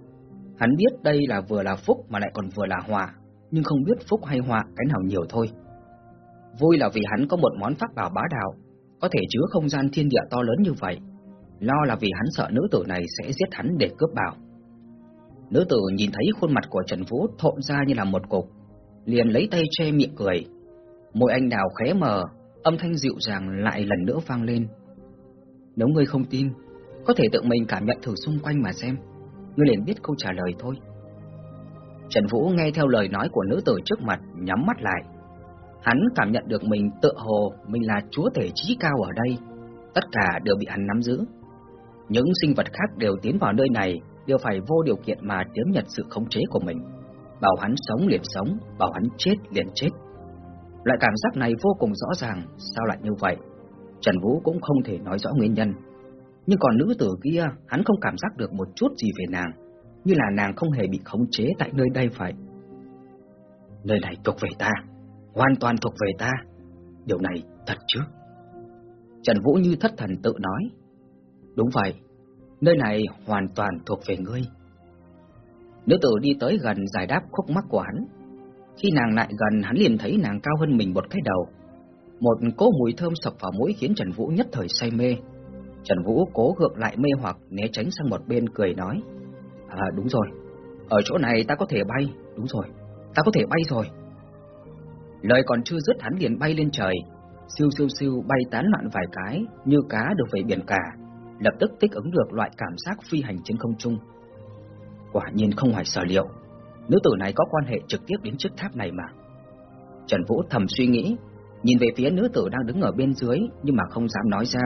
Hắn biết đây là vừa là phúc mà lại còn vừa là họa, nhưng không biết phúc hay họa cái nào nhiều thôi. Vui là vì hắn có một món pháp bảo bá đạo, có thể chứa không gian thiên địa to lớn như vậy. Lo là vì hắn sợ nữ tử này sẽ giết hắn để cướp bảo. Nữ tử nhìn thấy khuôn mặt của Trần Vũ thộn ra như là một cục, liền lấy tay che miệng cười. Môi anh đào khẽ mở, âm thanh dịu dàng lại lần nữa vang lên. Nếu ngươi không tin, có thể tự mình cảm nhận thử xung quanh mà xem, ngươi liền biết câu trả lời thôi. Trần Vũ nghe theo lời nói của nữ tử trước mặt, nhắm mắt lại. Hắn cảm nhận được mình tự hồ mình là chúa thể trí cao ở đây, tất cả đều bị hắn nắm giữ. Những sinh vật khác đều tiến vào nơi này đều phải vô điều kiện mà tiếp nhận sự khống chế của mình. Bảo hắn sống liền sống, bảo hắn chết liền chết. Loại cảm giác này vô cùng rõ ràng, sao lại như vậy? Trần Vũ cũng không thể nói rõ nguyên nhân. Nhưng còn nữ tử kia, hắn không cảm giác được một chút gì về nàng, như là nàng không hề bị khống chế tại nơi đây vậy. Nơi này thuộc về ta, hoàn toàn thuộc về ta. Điều này thật chứ? Trần Vũ như thất thần tự nói. Đúng vậy, nơi này hoàn toàn thuộc về ngươi. Nữ tử đi tới gần giải đáp khúc mắc của hắn. Khi nàng lại gần, hắn liền thấy nàng cao hơn mình một cái đầu. Một cỗ mùi thơm sập vào mũi khiến Trần Vũ nhất thời say mê. Trần Vũ cố gượng lại mê hoặc né tránh sang một bên cười nói. À đúng rồi, ở chỗ này ta có thể bay, đúng rồi, ta có thể bay rồi. Lời còn chưa dứt hắn liền bay lên trời, siêu siêu siêu bay tán loạn vài cái như cá được về biển cả, lập tức thích ứng được loại cảm giác phi hành trên không trung. Quả nhiên không ngoài sở liệu, nữ tử này có quan hệ trực tiếp đến chiếc tháp này mà. Trần Vũ thầm suy nghĩ, nhìn về phía nữ tử đang đứng ở bên dưới nhưng mà không dám nói ra,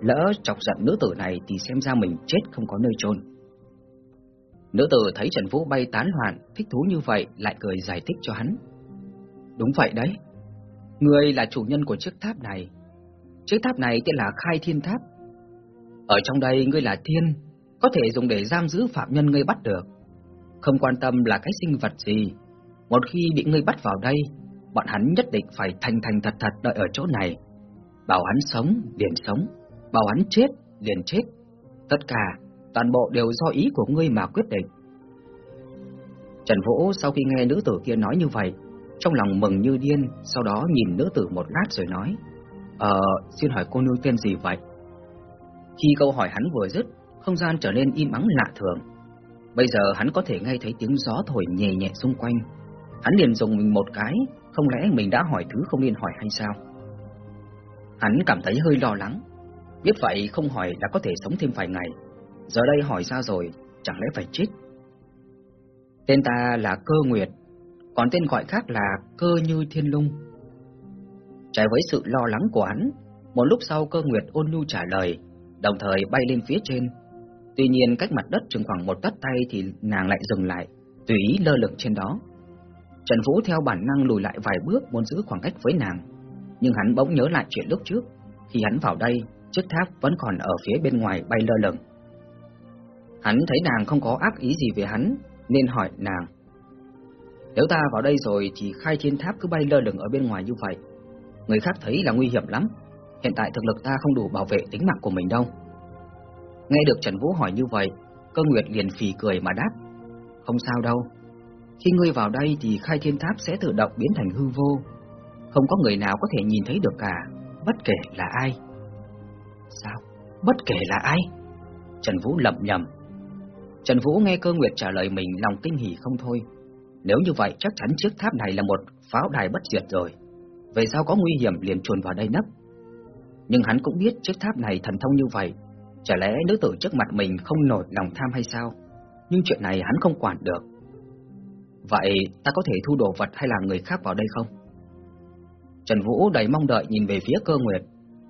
lỡ chọc giận nữ tử này thì xem ra mình chết không có nơi chôn. Nữ tử thấy Trần Vũ bay tán loạn, thích thú như vậy lại cười giải thích cho hắn. Đúng vậy đấy, Ngươi là chủ nhân của chiếc tháp này. Chiếc tháp này tên là Khai Thiên Tháp. Ở trong đây ngươi là thiên, có thể dùng để giam giữ phạm nhân ngươi bắt được. Không quan tâm là cái sinh vật gì, một khi bị ngươi bắt vào đây, bọn hắn nhất định phải thành thành thật thật đợi ở chỗ này. Bảo hắn sống, liền sống, bảo hắn chết, liền chết. Tất cả, toàn bộ đều do ý của ngươi mà quyết định. Trần Vũ sau khi nghe nữ tử kia nói như vậy, trong lòng mừng như điên, sau đó nhìn nữ tử một lát rồi nói Ờ, xin hỏi cô nương tên gì vậy? Khi câu hỏi hắn vừa dứt, không gian trở nên im ắng lạ thường. Bây giờ hắn có thể nghe thấy tiếng gió thổi nhẹ nhẹ xung quanh. Hắn liền dùng mình một cái, không lẽ mình đã hỏi thứ không nên hỏi hay sao? Hắn cảm thấy hơi lo lắng. Biết vậy không hỏi đã có thể sống thêm vài ngày. Giờ đây hỏi ra rồi, chẳng lẽ phải chết? Tên ta là Cơ Nguyệt, còn tên gọi khác là cơ như thiên lung. Trái với sự lo lắng của hắn, một lúc sau cơ nguyệt ôn nhu trả lời, đồng thời bay lên phía trên. Tuy nhiên cách mặt đất chừng khoảng một tấc tay thì nàng lại dừng lại, tùy ý lơ lửng trên đó. Trần Vũ theo bản năng lùi lại vài bước muốn giữ khoảng cách với nàng, nhưng hắn bỗng nhớ lại chuyện lúc trước, khi hắn vào đây, chiếc tháp vẫn còn ở phía bên ngoài bay lơ lửng. Hắn thấy nàng không có ác ý gì về hắn, nên hỏi nàng nếu ta vào đây rồi thì khai thiên tháp cứ bay lơ lửng ở bên ngoài như vậy. Người khác thấy là nguy hiểm lắm. Hiện tại thực lực ta không đủ bảo vệ tính mạng của mình đâu. Nghe được Trần Vũ hỏi như vậy, cơ nguyệt liền phì cười mà đáp. Không sao đâu. Khi ngươi vào đây thì khai thiên tháp sẽ tự động biến thành hư vô. Không có người nào có thể nhìn thấy được cả, bất kể là ai. Sao? Bất kể là ai? Trần Vũ lẩm nhẩm. Trần Vũ nghe cơ nguyệt trả lời mình lòng kinh hỉ không thôi. Nếu như vậy chắc chắn chiếc tháp này là một pháo đài bất diệt rồi. Về sao có nguy hiểm liền chuồn vào đây nấp. Nhưng hắn cũng biết chiếc tháp này thần thông như vậy, chả lẽ nữ tử trước mặt mình không nổi lòng tham hay sao? Nhưng chuyện này hắn không quản được. Vậy ta có thể thu đồ vật hay là người khác vào đây không? Trần Vũ đầy mong đợi nhìn về phía cơ nguyệt.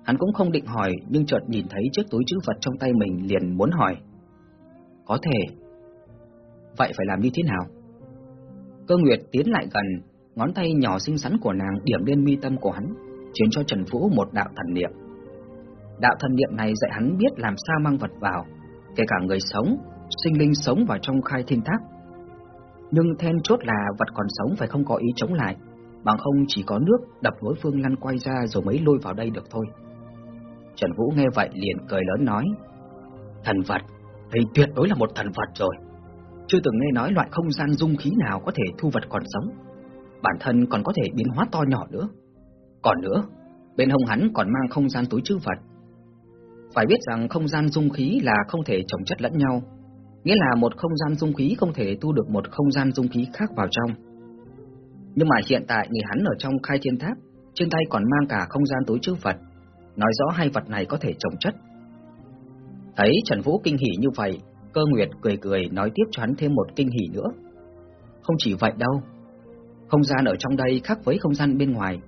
Hắn cũng không định hỏi nhưng chợt nhìn thấy chiếc túi chữ vật trong tay mình liền muốn hỏi. Có thể. Vậy phải làm như thế nào? Cơ Nguyệt tiến lại gần, ngón tay nhỏ xinh xắn của nàng điểm lên mi tâm của hắn, truyền cho Trần Vũ một đạo thần niệm. Đạo thần niệm này dạy hắn biết làm sao mang vật vào, kể cả người sống, sinh linh sống vào trong khai thiên tháp. Nhưng then chốt là vật còn sống phải không có ý chống lại, bằng không chỉ có nước đập đối phương lăn quay ra rồi mới lôi vào đây được thôi. Trần Vũ nghe vậy liền cười lớn nói, thần vật, thì tuyệt đối là một thần vật rồi. Chưa từng nghe nói loại không gian dung khí nào có thể thu vật còn sống, bản thân còn có thể biến hóa to nhỏ nữa. Còn nữa, bên hông hắn còn mang không gian túi chữ vật. Phải biết rằng không gian dung khí là không thể chồng chất lẫn nhau, nghĩa là một không gian dung khí không thể tu được một không gian dung khí khác vào trong. Nhưng mà hiện tại người hắn ở trong khai thiên tháp, trên tay còn mang cả không gian túi chữ vật, nói rõ hai vật này có thể chồng chất. Thấy Trần Vũ kinh hỉ như vậy, cơ nguyệt cười cười nói tiếp cho hắn thêm một kinh hỉ nữa. Không chỉ vậy đâu, không gian ở trong đây khác với không gian bên ngoài.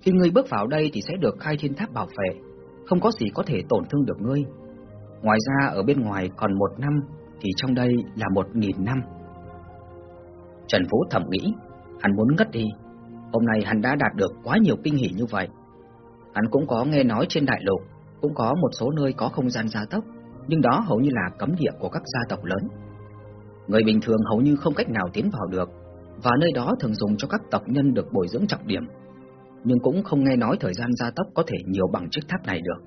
Khi ngươi bước vào đây thì sẽ được khai thiên tháp bảo vệ, không có gì có thể tổn thương được ngươi. Ngoài ra ở bên ngoài còn một năm thì trong đây là một nghìn năm. Trần Vũ thầm nghĩ, hắn muốn ngất đi. Hôm nay hắn đã đạt được quá nhiều kinh hỉ như vậy. Hắn cũng có nghe nói trên đại lục, cũng có một số nơi có không gian gia tốc, nhưng đó hầu như là cấm địa của các gia tộc lớn. Người bình thường hầu như không cách nào tiến vào được, và nơi đó thường dùng cho các tộc nhân được bồi dưỡng trọng điểm, nhưng cũng không nghe nói thời gian gia tốc có thể nhiều bằng chiếc tháp này được.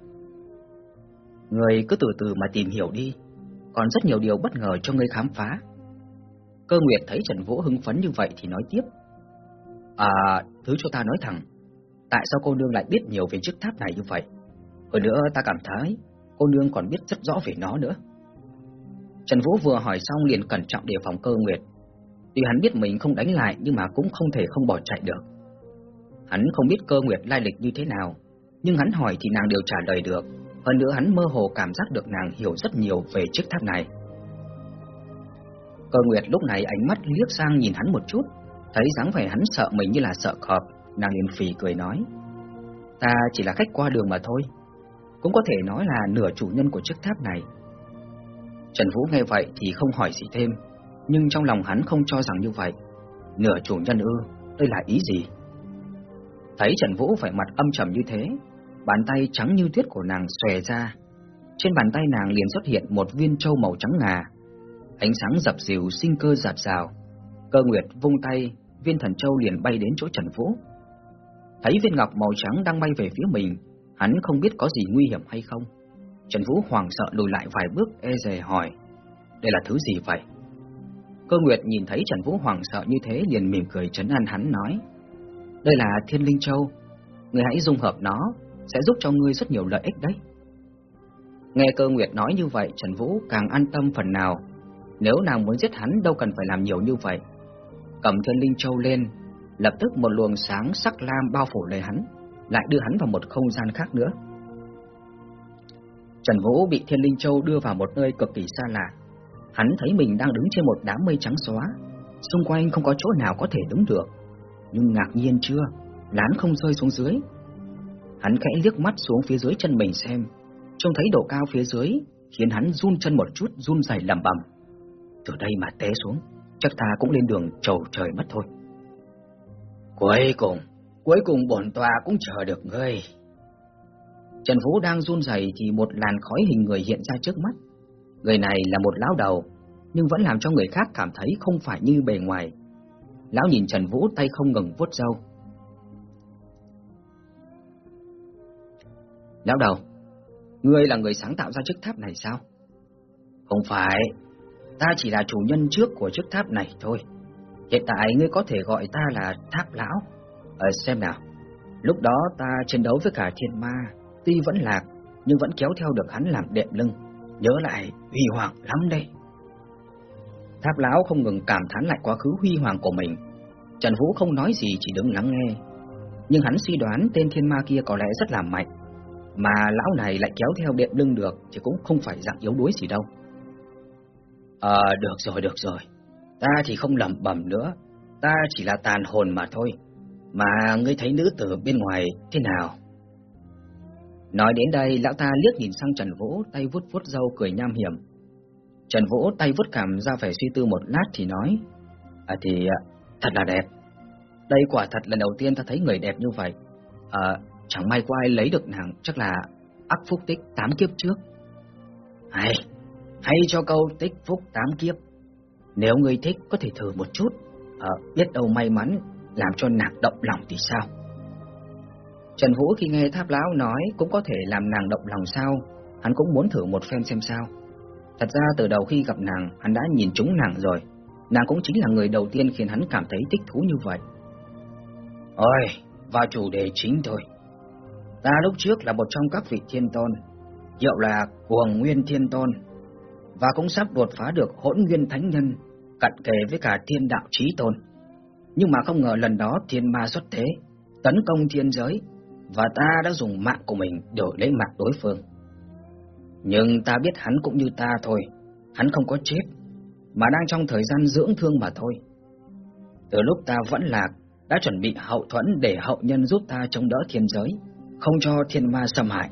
Người cứ từ từ mà tìm hiểu đi, còn rất nhiều điều bất ngờ cho người khám phá. Cơ Nguyệt thấy Trần Vũ hưng phấn như vậy thì nói tiếp. À, thứ cho ta nói thẳng, tại sao cô nương lại biết nhiều về chiếc tháp này như vậy? Hơn nữa ta cảm thấy cô nương còn biết rất rõ về nó nữa. Trần Vũ vừa hỏi xong liền cẩn trọng đề phòng cơ Nguyệt. Tuy hắn biết mình không đánh lại nhưng mà cũng không thể không bỏ chạy được. Hắn không biết cơ Nguyệt lai lịch như thế nào, nhưng hắn hỏi thì nàng đều trả lời được. Hơn nữa hắn mơ hồ cảm giác được nàng hiểu rất nhiều về chiếc tháp này. Cơ Nguyệt lúc này ánh mắt liếc sang nhìn hắn một chút, thấy dáng vẻ hắn sợ mình như là sợ khọp, nàng liền phì cười nói: "Ta chỉ là khách qua đường mà thôi, cũng có thể nói là nửa chủ nhân của chiếc tháp này." Trần Vũ nghe vậy thì không hỏi gì thêm, nhưng trong lòng hắn không cho rằng như vậy. Nửa chủ nhân ư, đây là ý gì? Thấy Trần Vũ phải mặt âm trầm như thế, bàn tay trắng như tuyết của nàng xòe ra. Trên bàn tay nàng liền xuất hiện một viên châu màu trắng ngà, ánh sáng dập dìu sinh cơ giạt rào. Cơ Nguyệt vung tay, viên thần châu liền bay đến chỗ Trần Vũ. Thấy viên ngọc màu trắng đang bay về phía mình, hắn không biết có gì nguy hiểm hay không. Trần Vũ hoảng sợ lùi lại vài bước e dè hỏi, đây là thứ gì vậy? Cơ Nguyệt nhìn thấy Trần Vũ hoảng sợ như thế liền mỉm cười trấn an hắn nói, đây là Thiên Linh Châu, người hãy dung hợp nó, sẽ giúp cho ngươi rất nhiều lợi ích đấy. Nghe Cơ Nguyệt nói như vậy, Trần Vũ càng an tâm phần nào. Nếu nàng muốn giết hắn đâu cần phải làm nhiều như vậy. Cầm Thiên Linh Châu lên, lập tức một luồng sáng sắc lam bao phủ lấy hắn, lại đưa hắn vào một không gian khác nữa. Trần Vũ bị Thiên Linh Châu đưa vào một nơi cực kỳ xa lạ. Hắn thấy mình đang đứng trên một đám mây trắng xóa, xung quanh không có chỗ nào có thể đứng được. Nhưng ngạc nhiên chưa, lán không rơi xuống dưới. Hắn khẽ liếc mắt xuống phía dưới chân mình xem, trông thấy độ cao phía dưới khiến hắn run chân một chút, run rẩy lẩm bẩm. Từ đây mà té xuống, chắc ta cũng lên đường trầu trời mất thôi. Cuối cùng, cuối cùng bổn tòa cũng chờ được ngươi. Trần Vũ đang run rẩy thì một làn khói hình người hiện ra trước mắt. Người này là một lão đầu, nhưng vẫn làm cho người khác cảm thấy không phải như bề ngoài. Lão nhìn Trần Vũ tay không ngừng vuốt râu. Lão đầu, ngươi là người sáng tạo ra chiếc tháp này sao? Không phải, ta chỉ là chủ nhân trước của chiếc tháp này thôi. Hiện tại ngươi có thể gọi ta là tháp lão. Ờ, xem nào, lúc đó ta chiến đấu với cả thiên ma, tuy vẫn lạc, nhưng vẫn kéo theo được hắn làm đệm lưng. Nhớ lại, huy hoàng lắm đây. Tháp lão không ngừng cảm thán lại quá khứ huy hoàng của mình. Trần Vũ không nói gì chỉ đứng lắng nghe. Nhưng hắn suy đoán tên thiên ma kia có lẽ rất là mạnh. Mà lão này lại kéo theo đệm lưng được thì cũng không phải dạng yếu đuối gì đâu. Ờ, được rồi, được rồi. Ta thì không lầm bầm nữa. Ta chỉ là tàn hồn mà thôi. Mà ngươi thấy nữ tử bên ngoài thế nào? Nói đến đây, lão ta liếc nhìn sang Trần Vũ, tay vuốt vuốt râu cười nham hiểm. Trần Vũ tay vuốt cảm ra vẻ suy tư một lát thì nói, À thì à, thật là đẹp. Đây quả thật lần đầu tiên ta thấy người đẹp như vậy. À, chẳng may có ai lấy được nàng, chắc là ác phúc tích tám kiếp trước. Hay, hay cho câu tích phúc tám kiếp. Nếu ngươi thích có thể thử một chút, à, biết đâu may mắn làm cho nàng động lòng thì sao? Trần Vũ khi nghe Tháp Lão nói cũng có thể làm nàng động lòng sao, hắn cũng muốn thử một phen xem sao. Thật ra từ đầu khi gặp nàng, hắn đã nhìn trúng nàng rồi, nàng cũng chính là người đầu tiên khiến hắn cảm thấy thích thú như vậy. Ôi, vào chủ đề chính thôi. Ta lúc trước là một trong các vị thiên tôn, hiệu là Cuồng Nguyên Thiên Tôn, và cũng sắp đột phá được hỗn nguyên thánh nhân, cận kề với cả thiên đạo trí tôn. Nhưng mà không ngờ lần đó thiên ma xuất thế, tấn công thiên giới, và ta đã dùng mạng của mình đổi lấy mạng đối phương. Nhưng ta biết hắn cũng như ta thôi, hắn không có chết, mà đang trong thời gian dưỡng thương mà thôi. Từ lúc ta vẫn lạc, đã chuẩn bị hậu thuẫn để hậu nhân giúp ta chống đỡ thiên giới, không cho thiên ma xâm hại.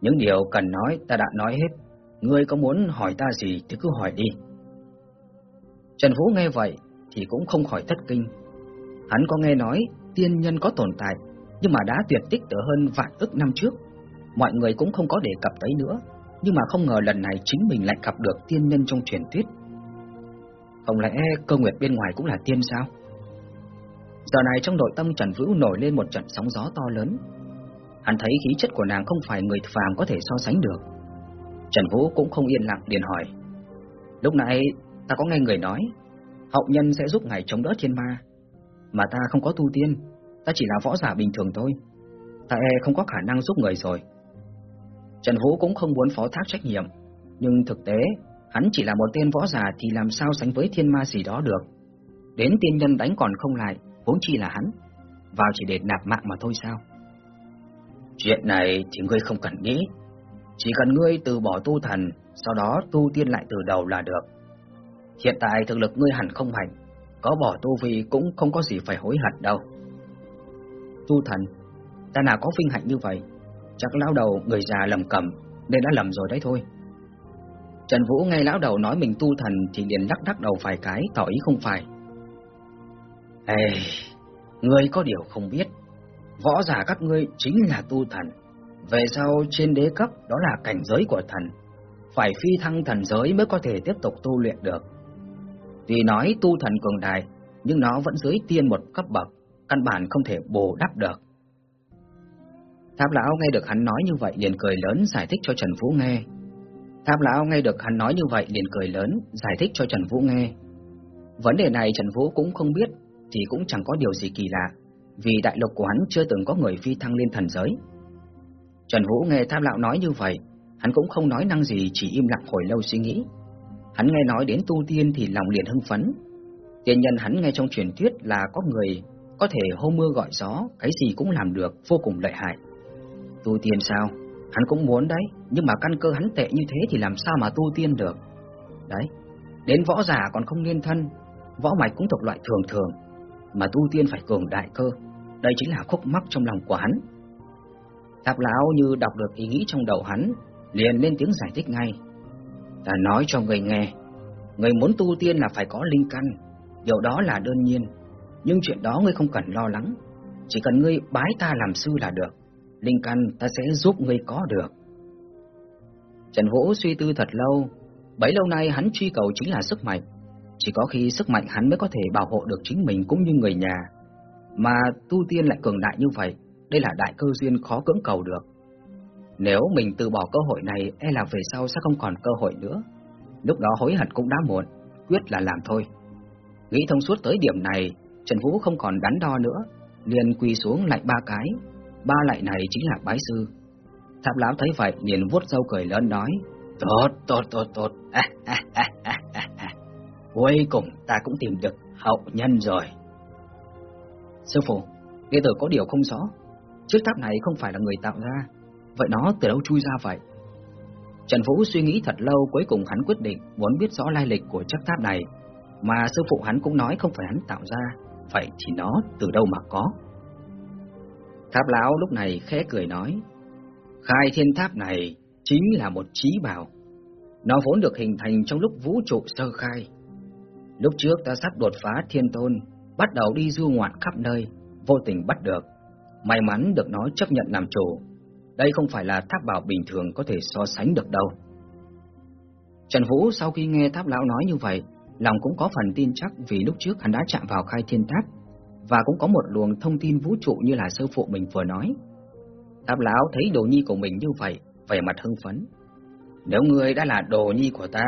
Những điều cần nói ta đã nói hết, ngươi có muốn hỏi ta gì thì cứ hỏi đi. Trần Vũ nghe vậy thì cũng không khỏi thất kinh. Hắn có nghe nói tiên nhân có tồn tại, nhưng mà đã tuyệt tích từ hơn vạn ức năm trước. Mọi người cũng không có đề cập tới nữa, nhưng mà không ngờ lần này chính mình lại gặp được tiên nhân trong truyền thuyết. Không lẽ cơ nguyệt bên ngoài cũng là tiên sao? Giờ này trong nội tâm Trần Vũ nổi lên một trận sóng gió to lớn. Hắn thấy khí chất của nàng không phải người phàm có thể so sánh được. Trần Vũ cũng không yên lặng liền hỏi. Lúc nãy ta có nghe người nói, hậu nhân sẽ giúp ngài chống đỡ thiên ma. Mà ta không có tu tiên, ta chỉ là võ giả bình thường thôi. Ta e không có khả năng giúp người rồi. Trần Vũ cũng không muốn phó thác trách nhiệm, nhưng thực tế, hắn chỉ là một tên võ giả thì làm sao sánh với thiên ma gì đó được. Đến tiên nhân đánh còn không lại, vốn chi là hắn, vào chỉ để nạp mạng mà thôi sao? Chuyện này thì ngươi không cần nghĩ, chỉ cần ngươi từ bỏ tu thần, sau đó tu tiên lại từ đầu là được. Hiện tại thực lực ngươi hẳn không mạnh, có bỏ tu vi cũng không có gì phải hối hận đâu. Tu thần, ta nào có vinh hạnh như vậy, chắc lão đầu người già lầm cầm nên đã lầm rồi đấy thôi. Trần Vũ nghe lão đầu nói mình tu thần thì liền lắc đắc đầu vài cái tỏ ý không phải. Ê, ngươi có điều không biết, võ giả các ngươi chính là tu thần. Về sau trên đế cấp đó là cảnh giới của thần, phải phi thăng thần giới mới có thể tiếp tục tu luyện được. Tuy nói tu thần cường đại, nhưng nó vẫn dưới tiên một cấp bậc, căn bản không thể bù đắp được. Tháp lão nghe được hắn nói như vậy liền cười lớn giải thích cho Trần Vũ nghe. Tháp lão nghe được hắn nói như vậy liền cười lớn giải thích cho Trần Vũ nghe. Vấn đề này Trần Vũ cũng không biết thì cũng chẳng có điều gì kỳ lạ, vì đại lục của hắn chưa từng có người phi thăng lên thần giới. Trần Vũ nghe Tháp lão nói như vậy, hắn cũng không nói năng gì chỉ im lặng hồi lâu suy nghĩ. Hắn nghe nói đến tu tiên thì lòng liền hưng phấn. Tiên nhân hắn nghe trong truyền thuyết là có người có thể hô mưa gọi gió, cái gì cũng làm được, vô cùng lợi hại. Tu tiên sao? Hắn cũng muốn đấy, nhưng mà căn cơ hắn tệ như thế thì làm sao mà tu tiên được? Đấy, đến võ giả còn không liên thân, võ mạch cũng thuộc loại thường thường, mà tu tiên phải cường đại cơ. Đây chính là khúc mắc trong lòng của hắn. Tạp lão như đọc được ý nghĩ trong đầu hắn, liền lên tiếng giải thích ngay. Ta nói cho người nghe, người muốn tu tiên là phải có linh căn, điều đó là đơn nhiên, nhưng chuyện đó ngươi không cần lo lắng, chỉ cần ngươi bái ta làm sư là được, linh căn ta sẽ giúp ngươi có được. Trần Vũ suy tư thật lâu, bấy lâu nay hắn truy cầu chính là sức mạnh, chỉ có khi sức mạnh hắn mới có thể bảo hộ được chính mình cũng như người nhà, mà tu tiên lại cường đại như vậy, đây là đại cơ duyên khó cưỡng cầu được. Nếu mình từ bỏ cơ hội này, e là về sau sẽ không còn cơ hội nữa. Lúc đó hối hận cũng đã muộn, quyết là làm thôi. Nghĩ thông suốt tới điểm này, Trần Vũ không còn đắn đo nữa, liền quỳ xuống lại ba cái. Ba lại này chính là bái sư. Tháp lão thấy vậy liền vuốt râu cười lớn nói, tốt, tốt, tốt, tốt. À, à, à, à, à, à. Cuối cùng ta cũng tìm được hậu nhân rồi. Sư phụ, đệ tử có điều không rõ. Chiếc tháp này không phải là người tạo ra, vậy nó từ đâu chui ra vậy? Trần Vũ suy nghĩ thật lâu cuối cùng hắn quyết định muốn biết rõ lai lịch của chiếc tháp này, mà sư phụ hắn cũng nói không phải hắn tạo ra, vậy thì nó từ đâu mà có? Tháp lão lúc này khẽ cười nói, khai thiên tháp này chính là một trí bảo. Nó vốn được hình thành trong lúc vũ trụ sơ khai. Lúc trước ta sắp đột phá thiên tôn, bắt đầu đi du ngoạn khắp nơi, vô tình bắt được. May mắn được nó chấp nhận làm chủ. Đây không phải là tháp bảo bình thường có thể so sánh được đâu. Trần Vũ sau khi nghe Tháp Lão nói như vậy, lòng cũng có phần tin chắc vì lúc trước hắn đã chạm vào khai thiên tháp, và cũng có một luồng thông tin vũ trụ như là sư phụ mình vừa nói. Tháp Lão thấy đồ nhi của mình như vậy, vẻ mặt hưng phấn. Nếu ngươi đã là đồ nhi của ta,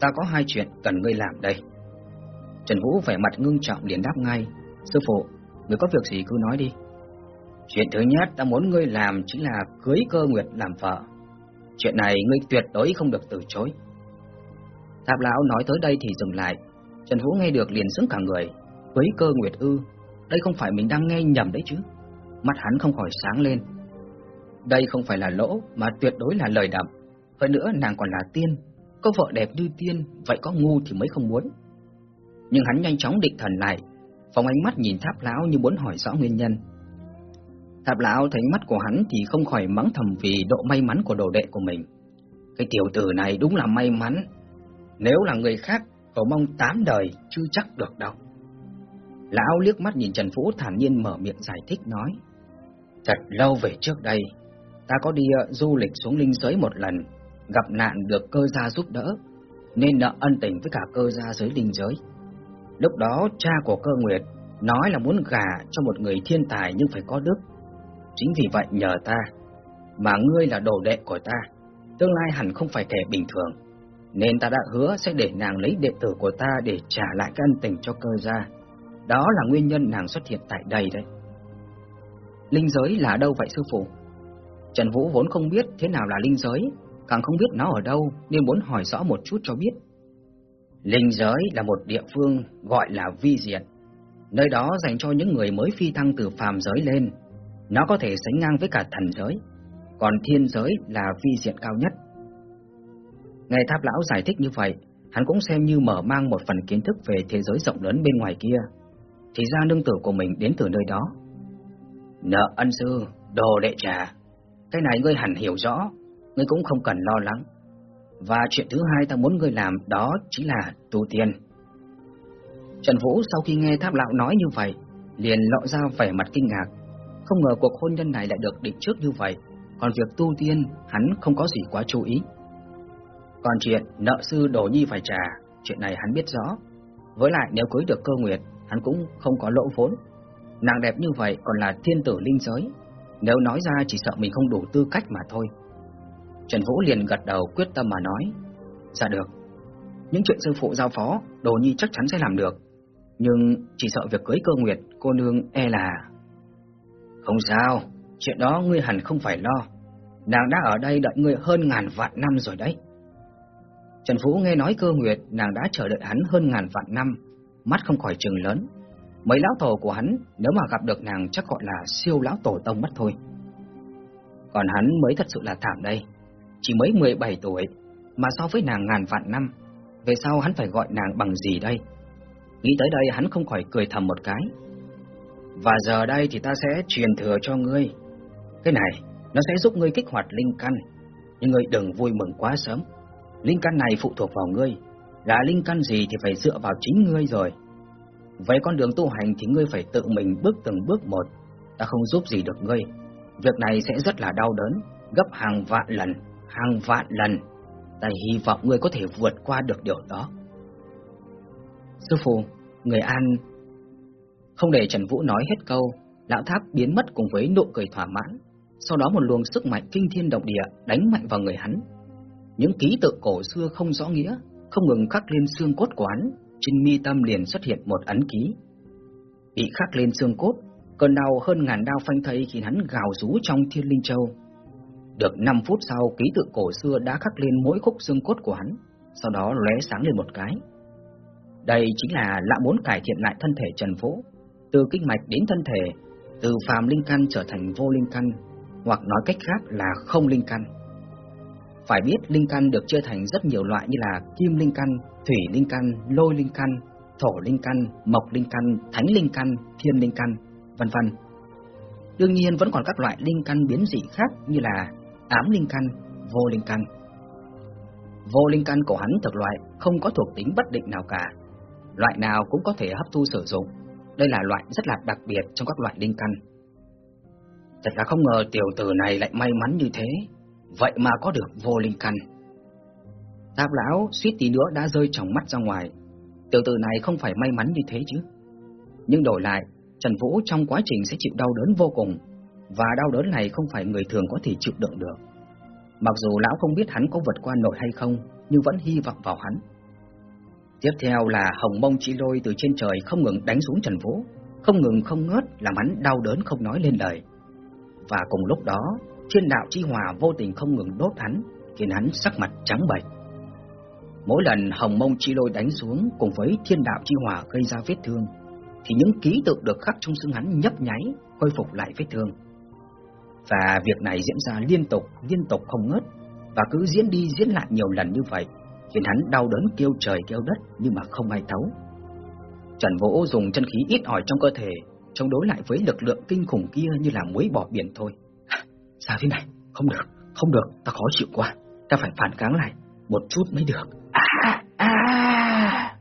ta có hai chuyện cần ngươi làm đây. Trần Vũ vẻ mặt ngưng trọng liền đáp ngay, sư phụ, ngươi có việc gì cứ nói đi. Chuyện thứ nhất ta muốn ngươi làm chính là cưới cơ nguyệt làm vợ. Chuyện này ngươi tuyệt đối không được từ chối. Tháp lão nói tới đây thì dừng lại. Trần Vũ nghe được liền sững cả người. Cưới cơ nguyệt ư, đây không phải mình đang nghe nhầm đấy chứ. Mắt hắn không khỏi sáng lên. Đây không phải là lỗ mà tuyệt đối là lời đậm. Hơn nữa nàng còn là tiên, có vợ đẹp như tiên, vậy có ngu thì mới không muốn. Nhưng hắn nhanh chóng định thần lại, phóng ánh mắt nhìn tháp lão như muốn hỏi rõ nguyên nhân thạp lão thấy mắt của hắn thì không khỏi mắng thầm vì độ may mắn của đồ đệ của mình. Cái tiểu tử này đúng là may mắn. Nếu là người khác, cậu mong tám đời chưa chắc được đâu. Lão liếc mắt nhìn Trần Phú thản nhiên mở miệng giải thích nói. Thật lâu về trước đây, ta có đi ờ, du lịch xuống linh giới một lần, gặp nạn được cơ gia giúp đỡ, nên nợ ân tình với cả cơ gia giới linh giới. Lúc đó cha của cơ nguyệt nói là muốn gả cho một người thiên tài nhưng phải có đức. Chính vì vậy nhờ ta, mà ngươi là đồ đệ của ta, tương lai hẳn không phải kẻ bình thường. Nên ta đã hứa sẽ để nàng lấy đệ tử của ta để trả lại cái ân tình cho cơ gia. Đó là nguyên nhân nàng xuất hiện tại đây đấy. Linh giới là đâu vậy sư phụ? Trần Vũ vốn không biết thế nào là linh giới, càng không biết nó ở đâu nên muốn hỏi rõ một chút cho biết. Linh giới là một địa phương gọi là vi diện. Nơi đó dành cho những người mới phi thăng từ phàm giới lên. Nó có thể sánh ngang với cả thần giới, còn thiên giới là vi diện cao nhất. Nghe Tháp Lão giải thích như vậy, hắn cũng xem như mở mang một phần kiến thức về thế giới rộng lớn bên ngoài kia. Thì ra nương tử của mình đến từ nơi đó. Nợ ân sư, đồ đệ trà. Cái này ngươi hẳn hiểu rõ, ngươi cũng không cần lo lắng. Và chuyện thứ hai ta muốn ngươi làm đó chính là tu tiên. Trần Vũ sau khi nghe Tháp Lão nói như vậy, liền lộ ra vẻ mặt kinh ngạc. Không ngờ cuộc hôn nhân này lại được định trước như vậy, còn việc tu tiên hắn không có gì quá chú ý. Còn chuyện nợ sư đổ nhi phải trả, chuyện này hắn biết rõ. Với lại nếu cưới được cơ nguyệt, hắn cũng không có lỗ vốn. Nàng đẹp như vậy còn là thiên tử linh giới, nếu nói ra chỉ sợ mình không đủ tư cách mà thôi. Trần Vũ liền gật đầu quyết tâm mà nói, dạ được. Những chuyện sư phụ giao phó, đồ nhi chắc chắn sẽ làm được. Nhưng chỉ sợ việc cưới cơ nguyệt, cô nương e là... Không sao, chuyện đó ngươi hẳn không phải lo. Nàng đã ở đây đợi ngươi hơn ngàn vạn năm rồi đấy. Trần Vũ nghe nói cơ nguyệt, nàng đã chờ đợi hắn hơn ngàn vạn năm, mắt không khỏi trừng lớn. Mấy lão tổ của hắn, nếu mà gặp được nàng chắc gọi là siêu lão tổ tông mất thôi. Còn hắn mới thật sự là thảm đây, chỉ mới 17 tuổi, mà so với nàng ngàn vạn năm, về sau hắn phải gọi nàng bằng gì đây? Nghĩ tới đây hắn không khỏi cười thầm một cái. Và giờ đây thì ta sẽ truyền thừa cho ngươi. Cái này, nó sẽ giúp ngươi kích hoạt linh căn, nhưng ngươi đừng vui mừng quá sớm. Linh căn này phụ thuộc vào ngươi, là linh căn gì thì phải dựa vào chính ngươi rồi. Với con đường tu hành thì ngươi phải tự mình bước từng bước một, ta không giúp gì được ngươi. Việc này sẽ rất là đau đớn, gấp hàng vạn lần, hàng vạn lần. Ta hy vọng ngươi có thể vượt qua được điều đó. Sư phụ, người An... Không để Trần Vũ nói hết câu, lão tháp biến mất cùng với nụ cười thỏa mãn. Sau đó một luồng sức mạnh kinh thiên động địa đánh mạnh vào người hắn. Những ký tự cổ xưa không rõ nghĩa, không ngừng khắc lên xương cốt của hắn, trên mi tâm liền xuất hiện một ấn ký. Bị khắc lên xương cốt, cơn đau hơn ngàn đau phanh thây khi hắn gào rú trong thiên linh châu. Được 5 phút sau, ký tự cổ xưa đã khắc lên mỗi khúc xương cốt của hắn, sau đó lóe sáng lên một cái. Đây chính là lạ muốn cải thiện lại thân thể Trần Vũ, từ kinh mạch đến thân thể, từ phàm linh căn trở thành vô linh căn, hoặc nói cách khác là không linh căn. Phải biết linh căn được chia thành rất nhiều loại như là kim linh căn, thủy linh căn, lôi linh căn, thổ linh căn, mộc linh căn, thánh linh căn, thiên linh căn, vân vân. Đương nhiên vẫn còn các loại linh căn biến dị khác như là ám linh căn, vô linh căn. Vô linh căn của hắn thực loại không có thuộc tính bất định nào cả, loại nào cũng có thể hấp thu sử dụng. Đây là loại rất là đặc biệt trong các loại linh căn. Thật là không ngờ tiểu tử này lại may mắn như thế, vậy mà có được vô linh căn. Tạp lão suýt tí nữa đã rơi trong mắt ra ngoài. Tiểu tử này không phải may mắn như thế chứ. Nhưng đổi lại, Trần Vũ trong quá trình sẽ chịu đau đớn vô cùng, và đau đớn này không phải người thường có thể chịu đựng được. Mặc dù lão không biết hắn có vượt qua nổi hay không, nhưng vẫn hy vọng vào hắn. Tiếp theo là hồng mông chi lôi từ trên trời không ngừng đánh xuống Trần Vũ, không ngừng không ngớt làm hắn đau đớn không nói lên lời. Và cùng lúc đó, thiên đạo chi hỏa vô tình không ngừng đốt hắn, khiến hắn sắc mặt trắng bệch. Mỗi lần hồng mông chi lôi đánh xuống cùng với thiên đạo chi hỏa gây ra vết thương, thì những ký tự được khắc trong xương hắn nhấp nháy, khôi phục lại vết thương. Và việc này diễn ra liên tục, liên tục không ngớt, và cứ diễn đi diễn lại nhiều lần như vậy, khiến hắn đau đớn kêu trời kêu đất nhưng mà không ai thấu. Trần Vũ dùng chân khí ít ỏi trong cơ thể, chống đối lại với lực lượng kinh khủng kia như là muối bỏ biển thôi. <laughs> Sao thế này? Không được, không được, ta khó chịu quá, ta phải phản kháng lại, một chút mới được. À, à.